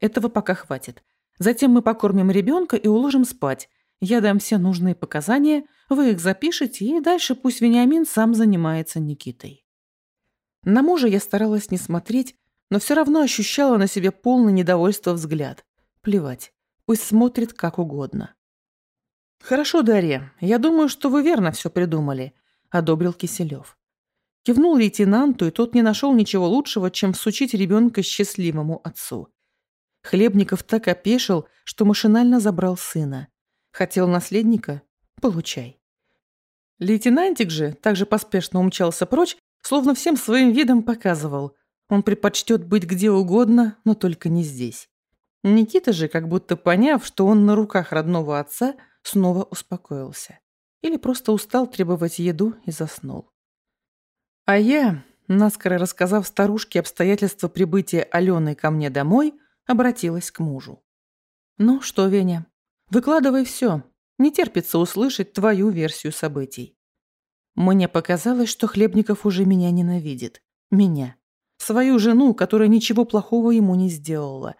Этого пока хватит. Затем мы покормим ребенка и уложим спать. Я дам все нужные показания, вы их запишете, и дальше пусть Вениамин сам занимается Никитой. На мужа я старалась не смотреть, но все равно ощущала на себе полное недовольство взгляд. Плевать. Пусть смотрит как угодно. «Хорошо, Дарья. Я думаю, что вы верно все придумали», — одобрил Киселев. Кивнул лейтенанту, и тот не нашел ничего лучшего, чем всучить ребенка счастливому отцу. Хлебников так опешил, что машинально забрал сына. Хотел наследника? Получай. Лейтенантик же также поспешно умчался прочь, словно всем своим видом показывал. Он предпочтет быть где угодно, но только не здесь. Никита же, как будто поняв, что он на руках родного отца, снова успокоился. Или просто устал требовать еду и заснул. А я, наскоро рассказав старушке обстоятельства прибытия Алены ко мне домой, обратилась к мужу. «Ну что, Веня, выкладывай все. Не терпится услышать твою версию событий». Мне показалось, что Хлебников уже меня ненавидит. Меня. Свою жену, которая ничего плохого ему не сделала.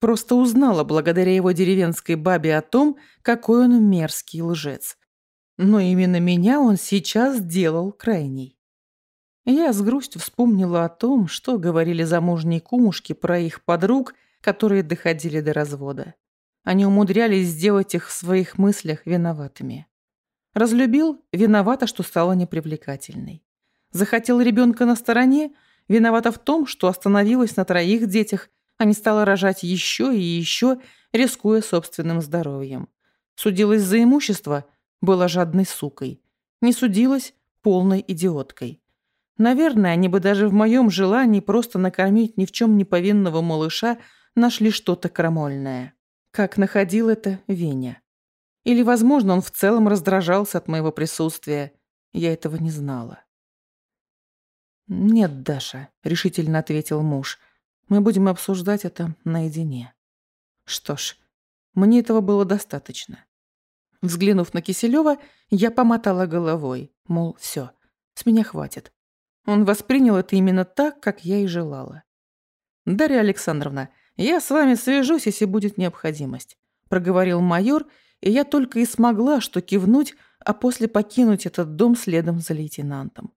Просто узнала благодаря его деревенской бабе о том, какой он мерзкий лжец. Но именно меня он сейчас делал крайней. Я с грустью вспомнила о том, что говорили замужние кумушки про их подруг, которые доходили до развода. Они умудрялись сделать их в своих мыслях виноватыми. Разлюбил – виновата, что стала непривлекательной. Захотел ребенка на стороне – виновата в том, что остановилась на троих детях а не стала рожать еще и еще, рискуя собственным здоровьем. Судилась за имущество, была жадной сукой. Не судилась полной идиоткой. Наверное, они бы даже в моем желании просто накормить ни в чем не повинного малыша нашли что-то крамольное. Как находил это Веня. Или, возможно, он в целом раздражался от моего присутствия. Я этого не знала. «Нет, Даша», — решительно ответил муж, — мы будем обсуждать это наедине. Что ж, мне этого было достаточно. Взглянув на Киселева, я помотала головой, мол, все, с меня хватит. Он воспринял это именно так, как я и желала. «Дарья Александровна, я с вами свяжусь, если будет необходимость», проговорил майор, и я только и смогла что кивнуть, а после покинуть этот дом следом за лейтенантом.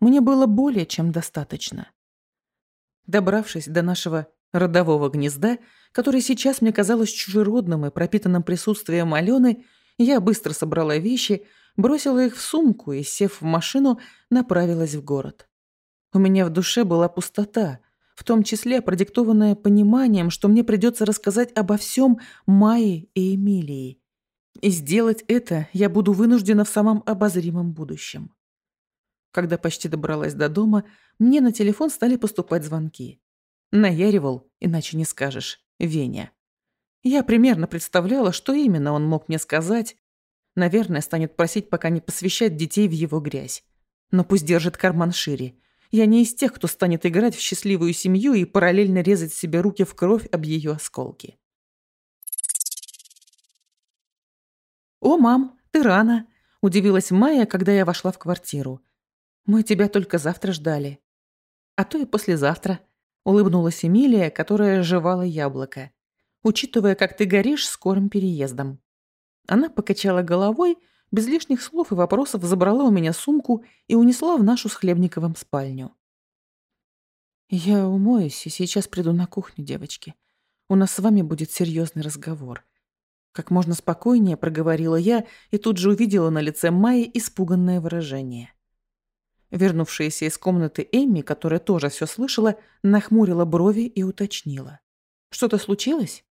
Мне было более чем достаточно. Добравшись до нашего родового гнезда, которое сейчас мне казалось чужеродным и пропитанным присутствием Алены, я быстро собрала вещи, бросила их в сумку и, сев в машину, направилась в город. У меня в душе была пустота, в том числе продиктованная пониманием, что мне придется рассказать обо всем Майе и Эмилии. И сделать это я буду вынуждена в самом обозримом будущем. Когда почти добралась до дома, мне на телефон стали поступать звонки. Наяривал, иначе не скажешь, Веня. Я примерно представляла, что именно он мог мне сказать. Наверное, станет просить пока не посвящать детей в его грязь. Но пусть держит карман шире. Я не из тех, кто станет играть в счастливую семью и параллельно резать себе руки в кровь об ее осколки. «О, мам, ты рано!» – удивилась Майя, когда я вошла в квартиру. Мы тебя только завтра ждали. А то и послезавтра, улыбнулась Эмилия, которая жевала яблоко. Учитывая, как ты горишь скорым переездом. Она покачала головой, без лишних слов и вопросов забрала у меня сумку и унесла в нашу с Хлебниковым спальню. «Я умоюсь и сейчас приду на кухню, девочки. У нас с вами будет серьезный разговор». Как можно спокойнее проговорила я и тут же увидела на лице Майи испуганное выражение. Вернувшаяся из комнаты Эмми, которая тоже все слышала, нахмурила брови и уточнила. «Что-то случилось?»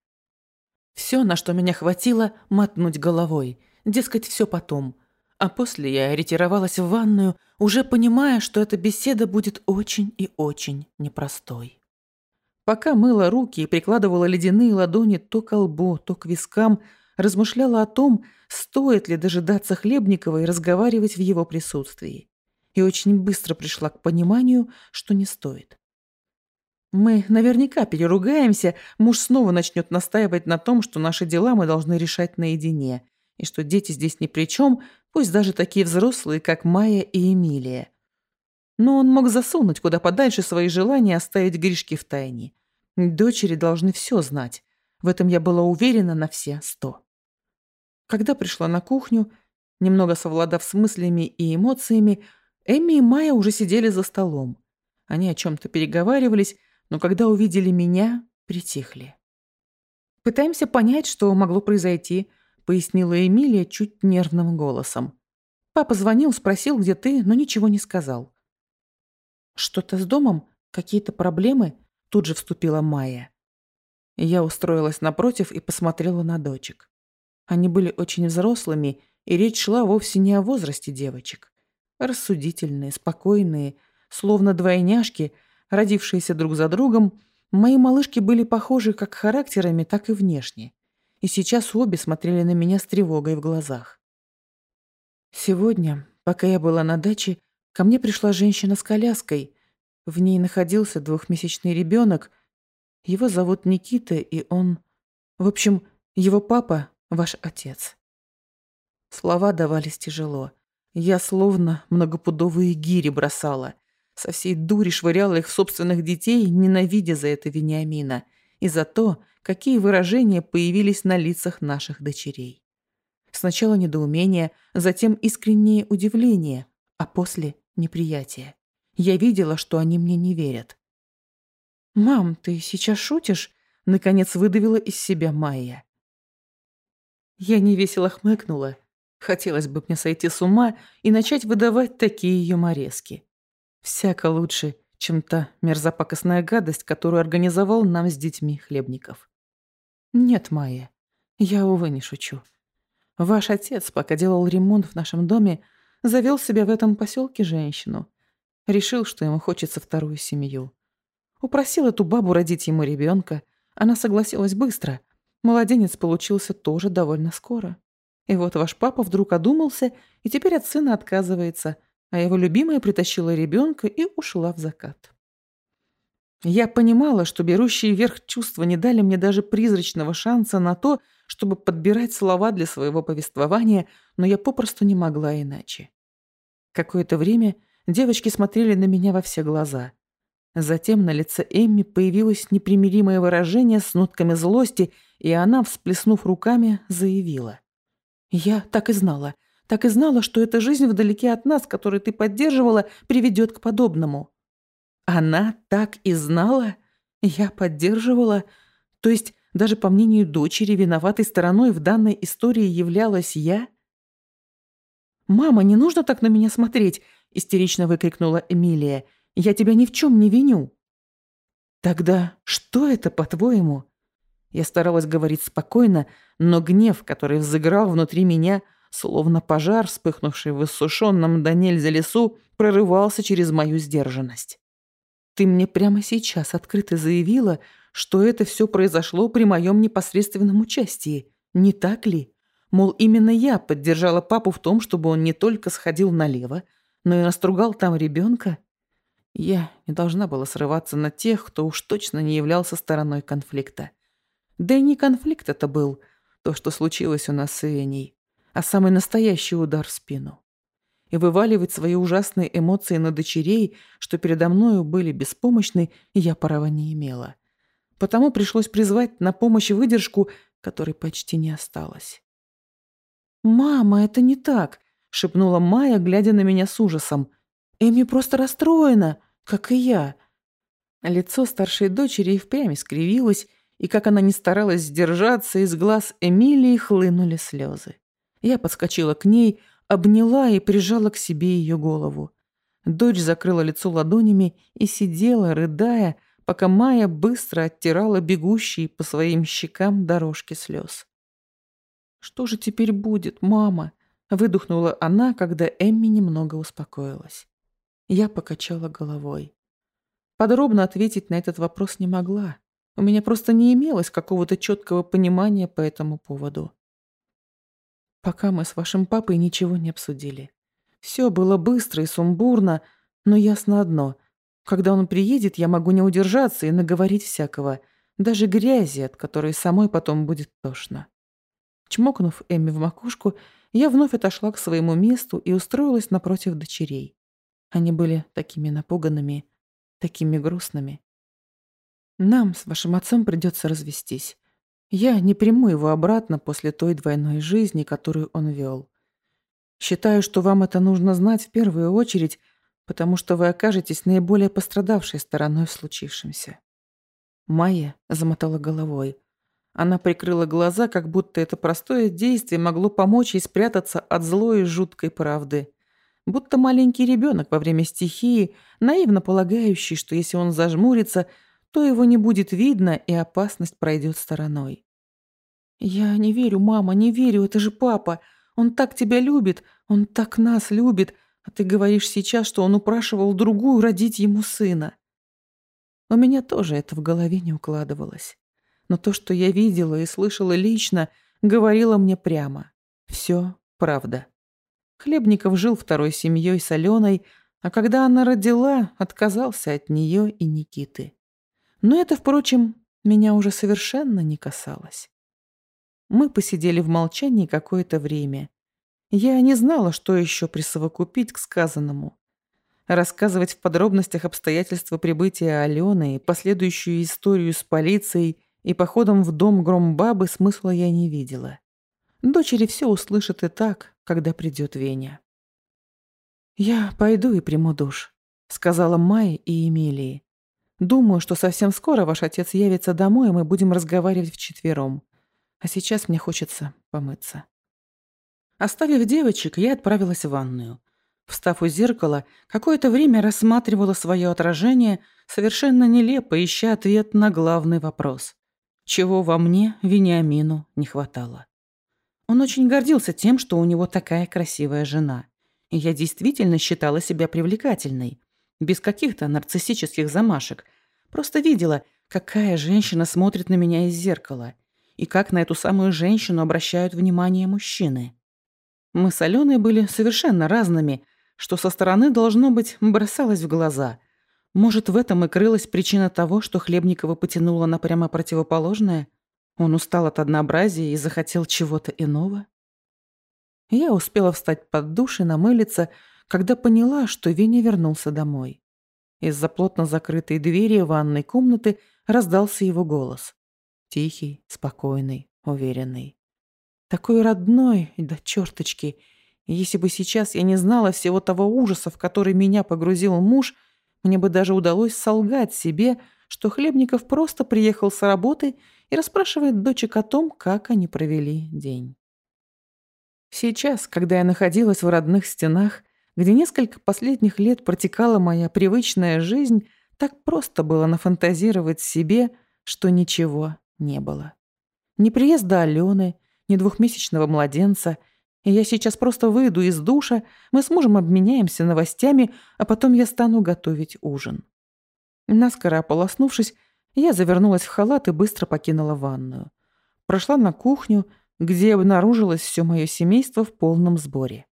Все, на что меня хватило, мотнуть головой. Дескать, все потом. А после я ретировалась в ванную, уже понимая, что эта беседа будет очень и очень непростой. Пока мыла руки и прикладывала ледяные ладони то к лбу, то к вискам, размышляла о том, стоит ли дожидаться Хлебникова и разговаривать в его присутствии. И очень быстро пришла к пониманию, что не стоит. Мы наверняка переругаемся, муж снова начнет настаивать на том, что наши дела мы должны решать наедине, и что дети здесь ни при чем, пусть даже такие взрослые, как Майя и Эмилия. Но он мог засунуть куда подальше свои желания оставить Гришки в тайне. Дочери должны все знать. В этом я была уверена на все сто. Когда пришла на кухню, немного совладав с мыслями и эмоциями, Эмми и Майя уже сидели за столом. Они о чем-то переговаривались, но когда увидели меня, притихли. «Пытаемся понять, что могло произойти», — пояснила Эмилия чуть нервным голосом. «Папа звонил, спросил, где ты, но ничего не сказал». «Что-то с домом? Какие-то проблемы?» Тут же вступила Майя. Я устроилась напротив и посмотрела на дочек. Они были очень взрослыми, и речь шла вовсе не о возрасте девочек. Рассудительные, спокойные, словно двойняшки, родившиеся друг за другом, мои малышки были похожи как характерами, так и внешне. И сейчас обе смотрели на меня с тревогой в глазах. Сегодня, пока я была на даче, ко мне пришла женщина с коляской, в ней находился двухмесячный ребенок. Его зовут Никита, и он... В общем, его папа — ваш отец. Слова давались тяжело. Я словно многопудовые гири бросала. Со всей дури швыряла их в собственных детей, ненавидя за это Вениамина. И за то, какие выражения появились на лицах наших дочерей. Сначала недоумение, затем искреннее удивление, а после — неприятие. Я видела, что они мне не верят. «Мам, ты сейчас шутишь?» — наконец выдавила из себя Майя. Я невесело хмыкнула. Хотелось бы мне сойти с ума и начать выдавать такие юморески. Всяко лучше, чем та мерзопакостная гадость, которую организовал нам с детьми Хлебников. Нет, Майя, я, увы, не шучу. Ваш отец, пока делал ремонт в нашем доме, завел себе в этом поселке женщину, Решил, что ему хочется вторую семью. Упросил эту бабу родить ему ребенка. Она согласилась быстро. Младенец получился тоже довольно скоро. И вот ваш папа вдруг одумался и теперь от сына отказывается, а его любимая притащила ребенка и ушла в закат. Я понимала, что берущие вверх чувства не дали мне даже призрачного шанса на то, чтобы подбирать слова для своего повествования, но я попросту не могла иначе. Какое-то время Девочки смотрели на меня во все глаза. Затем на лице Эмми появилось непримиримое выражение с нотками злости, и она, всплеснув руками, заявила. «Я так и знала. Так и знала, что эта жизнь вдалеке от нас, которую ты поддерживала, приведет к подобному». «Она так и знала? Я поддерживала? То есть, даже по мнению дочери, виноватой стороной в данной истории являлась я?» «Мама, не нужно так на меня смотреть. — истерично выкрикнула Эмилия. «Я тебя ни в чем не виню». «Тогда что это, по-твоему?» Я старалась говорить спокойно, но гнев, который взыграл внутри меня, словно пожар, вспыхнувший в иссушенном до нельзя лесу, прорывался через мою сдержанность. «Ты мне прямо сейчас открыто заявила, что это все произошло при моем непосредственном участии, не так ли? Мол, именно я поддержала папу в том, чтобы он не только сходил налево, но и настругал там ребенка. Я не должна была срываться на тех, кто уж точно не являлся стороной конфликта. Да и не конфликт это был, то, что случилось у нас с Эней, а самый настоящий удар в спину. И вываливать свои ужасные эмоции на дочерей, что передо мною были беспомощны, я права не имела. Потому пришлось призвать на помощь выдержку, которой почти не осталось. «Мама, это не так. — шепнула Майя, глядя на меня с ужасом. «Эми просто расстроена, как и я». Лицо старшей дочери и впрямь скривилось, и как она не старалась сдержаться, из глаз Эмилии хлынули слезы. Я подскочила к ней, обняла и прижала к себе ее голову. Дочь закрыла лицо ладонями и сидела, рыдая, пока Майя быстро оттирала бегущие по своим щекам дорожки слез. «Что же теперь будет, мама?» — выдохнула она, когда Эмми немного успокоилась. Я покачала головой. Подробно ответить на этот вопрос не могла. У меня просто не имелось какого-то четкого понимания по этому поводу. Пока мы с вашим папой ничего не обсудили. Все было быстро и сумбурно, но ясно одно. Когда он приедет, я могу не удержаться и наговорить всякого, даже грязи, от которой самой потом будет тошно. Чмокнув Эмми в макушку, я вновь отошла к своему месту и устроилась напротив дочерей. Они были такими напуганными, такими грустными. Нам с вашим отцом придется развестись. Я не приму его обратно после той двойной жизни, которую он вел. Считаю, что вам это нужно знать в первую очередь, потому что вы окажетесь наиболее пострадавшей стороной в случившемся. Майя замотала головой. Она прикрыла глаза, как будто это простое действие могло помочь ей спрятаться от злой и жуткой правды. Будто маленький ребенок во время стихии, наивно полагающий, что если он зажмурится, то его не будет видно и опасность пройдет стороной. «Я не верю, мама, не верю, это же папа. Он так тебя любит, он так нас любит, а ты говоришь сейчас, что он упрашивал другую родить ему сына». У меня тоже это в голове не укладывалось. Но то, что я видела и слышала лично, говорило мне прямо. Все правда. Хлебников жил второй семьей с Аленой, а когда она родила, отказался от нее и Никиты. Но это, впрочем, меня уже совершенно не касалось. Мы посидели в молчании какое-то время. Я не знала, что еще присовокупить к сказанному. Рассказывать в подробностях обстоятельства прибытия Алены последующую историю с полицией и походом в дом Громбабы смысла я не видела. Дочери все услышат и так, когда придет Веня. «Я пойду и приму душ», — сказала Майя и Эмилии. Думаю, что совсем скоро ваш отец явится домой, и мы будем разговаривать вчетвером. А сейчас мне хочется помыться. Оставив девочек, я отправилась в ванную. Встав у зеркала, какое-то время рассматривала свое отражение, совершенно нелепо ища ответ на главный вопрос. Чего во мне, Вениамину, не хватало? Он очень гордился тем, что у него такая красивая жена. И я действительно считала себя привлекательной без каких-то нарциссических замашек. Просто видела, какая женщина смотрит на меня из зеркала и как на эту самую женщину обращают внимание мужчины. Мы с Аленой были совершенно разными, что со стороны, должно быть, бросалось в глаза. Может, в этом и крылась причина того, что Хлебникова потянула на прямо противоположное? Он устал от однообразия и захотел чего-то иного? Я успела встать под душ и намылиться, когда поняла, что Веня вернулся домой. Из-за плотно закрытой двери ванной комнаты раздался его голос. Тихий, спокойный, уверенный. Такой родной, да черточки. Если бы сейчас я не знала всего того ужаса, в который меня погрузил муж, мне бы даже удалось солгать себе, что Хлебников просто приехал с работы и расспрашивает дочек о том, как они провели день. Сейчас, когда я находилась в родных стенах, где несколько последних лет протекала моя привычная жизнь, так просто было нафантазировать себе, что ничего не было. Ни приезда Алены, ни двухмесячного младенца, и я сейчас просто выйду из душа, мы с мужем обменяемся новостями, а потом я стану готовить ужин. Наскоро ополоснувшись, я завернулась в халат и быстро покинула ванную. Прошла на кухню, где обнаружилось все мое семейство в полном сборе.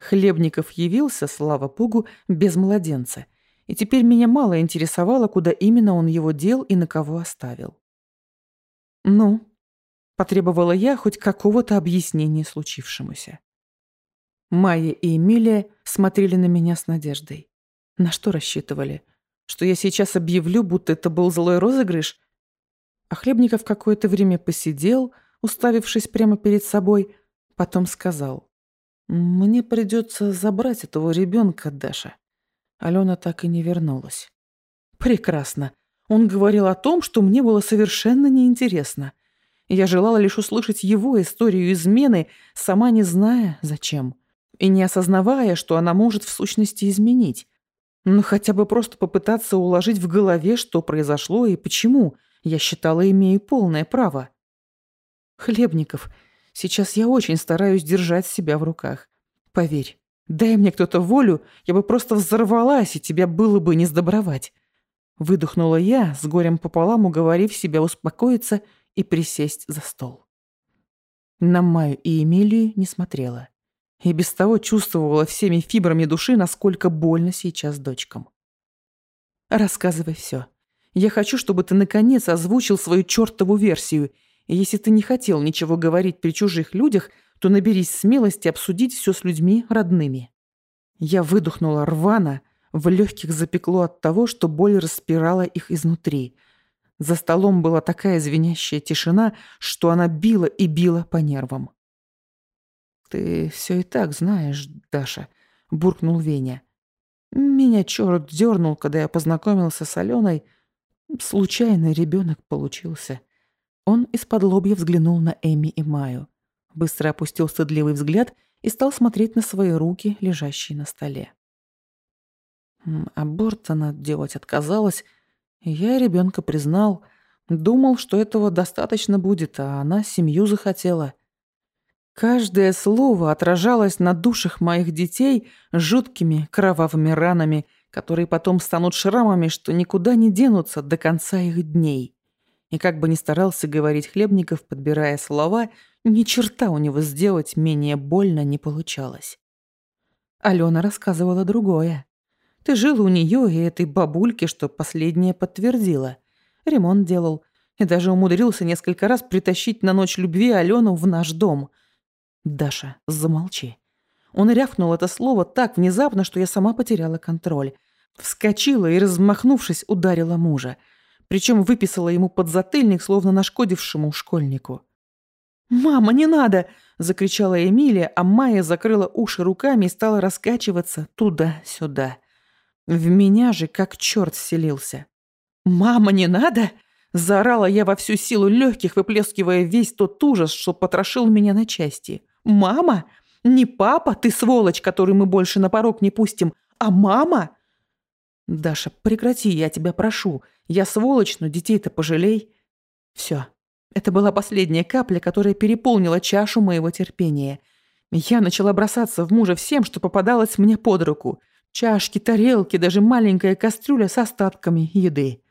Хлебников явился, слава богу, без младенца, и теперь меня мало интересовало, куда именно он его дел и на кого оставил. «Ну?» – потребовала я хоть какого-то объяснения случившемуся. Майя и Эмилия смотрели на меня с надеждой. На что рассчитывали? Что я сейчас объявлю, будто это был злой розыгрыш? А Хлебников какое-то время посидел, уставившись прямо перед собой, потом сказал. «Мне придется забрать этого ребенка, Даша». Алена так и не вернулась. «Прекрасно. Он говорил о том, что мне было совершенно неинтересно. Я желала лишь услышать его историю измены, сама не зная, зачем. И не осознавая, что она может в сущности изменить. Ну, хотя бы просто попытаться уложить в голове, что произошло и почему. Я считала, имею полное право. Хлебников, сейчас я очень стараюсь держать себя в руках. Поверь, дай мне кто-то волю, я бы просто взорвалась, и тебя было бы не сдобровать. Выдохнула я, с горем пополам уговорив себя успокоиться и присесть за стол. На Маю и Эмилию не смотрела. И без того чувствовала всеми фибрами души, насколько больно сейчас дочкам. «Рассказывай все. Я хочу, чтобы ты наконец озвучил свою чертову версию. Если ты не хотел ничего говорить при чужих людях, то наберись смелости обсудить все с людьми родными». Я выдохнула рвано, в легких запекло от того, что боль распирала их изнутри. За столом была такая звенящая тишина, что она била и била по нервам. «Ты все и так знаешь, Даша», — буркнул Веня. «Меня черт дернул, когда я познакомился с Аленой. Случайный ребенок получился». Он из-под лобья взглянул на Эми и Маю. Быстро опустил стыдливый взгляд и стал смотреть на свои руки, лежащие на столе. Аборт она делать отказалась, я ребенка признал. Думал, что этого достаточно будет, а она семью захотела. Каждое слово отражалось на душах моих детей жуткими кровавыми ранами, которые потом станут шрамами, что никуда не денутся до конца их дней. И как бы ни старался говорить Хлебников, подбирая слова, ни черта у него сделать менее больно не получалось. Алена рассказывала другое. Ты жил у нее и этой бабульки, что последняя подтвердила. Ремонт делал. И даже умудрился несколько раз притащить на ночь любви Алену в наш дом. Даша, замолчи. Он рявкнул это слово так внезапно, что я сама потеряла контроль. Вскочила и, размахнувшись, ударила мужа. Причем выписала ему подзатыльник, словно нашкодившему школьнику. «Мама, не надо!» – закричала Эмилия, а Майя закрыла уши руками и стала раскачиваться туда-сюда. В меня же как черт селился. «Мама, не надо!» Заорала я во всю силу легких, выплескивая весь тот ужас, что потрошил меня на части. «Мама? Не папа, ты сволочь, который мы больше на порог не пустим, а мама?» «Даша, прекрати, я тебя прошу. Я сволочь, но детей-то пожалей». Все. Это была последняя капля, которая переполнила чашу моего терпения. Я начала бросаться в мужа всем, что попадалось мне под руку. Чашки, тарелки, даже маленькая кастрюля с остатками еды.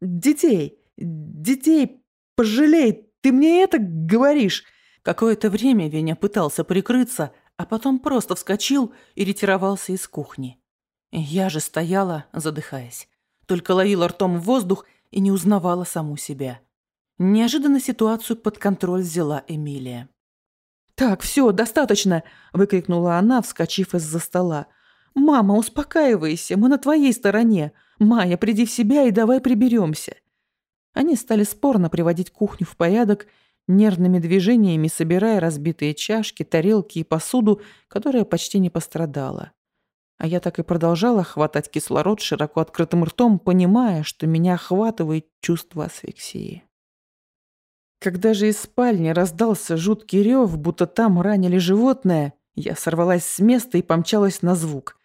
«Детей! Детей! Пожалей! Ты мне это говоришь?» Какое-то время Веня пытался прикрыться, а потом просто вскочил и ретировался из кухни. Я же стояла, задыхаясь. Только ловила ртом воздух и не узнавала саму себя. Неожиданно ситуацию под контроль взяла Эмилия. «Так, все, достаточно!» – выкрикнула она, вскочив из-за стола. «Мама, успокаивайся, мы на твоей стороне. Майя, приди в себя и давай приберемся». Они стали спорно приводить кухню в порядок, нервными движениями собирая разбитые чашки, тарелки и посуду, которая почти не пострадала. А я так и продолжала хватать кислород широко открытым ртом, понимая, что меня охватывает чувство асфиксии. Когда же из спальни раздался жуткий рев, будто там ранили животное, я сорвалась с места и помчалась на звук.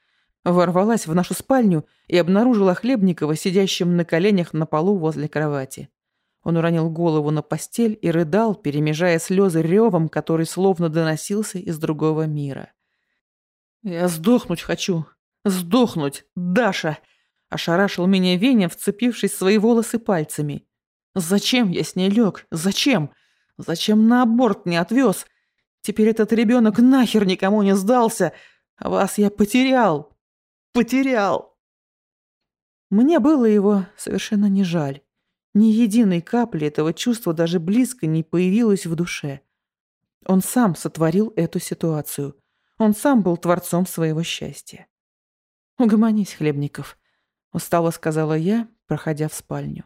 Ворвалась в нашу спальню и обнаружила Хлебникова, сидящим на коленях на полу возле кровати. Он уронил голову на постель и рыдал, перемежая слезы ревом, который словно доносился из другого мира. «Я сдохнуть хочу! Сдохнуть! Даша!» Ошарашил меня Веня, вцепившись в свои волосы пальцами. «Зачем я с ней лег? Зачем? Зачем на аборт не отвез? Теперь этот ребенок нахер никому не сдался, а вас я потерял!» потерял!» Мне было его совершенно не жаль. Ни единой капли этого чувства даже близко не появилось в душе. Он сам сотворил эту ситуацию. Он сам был творцом своего счастья. «Угомонись, Хлебников», — устало сказала я, проходя в спальню.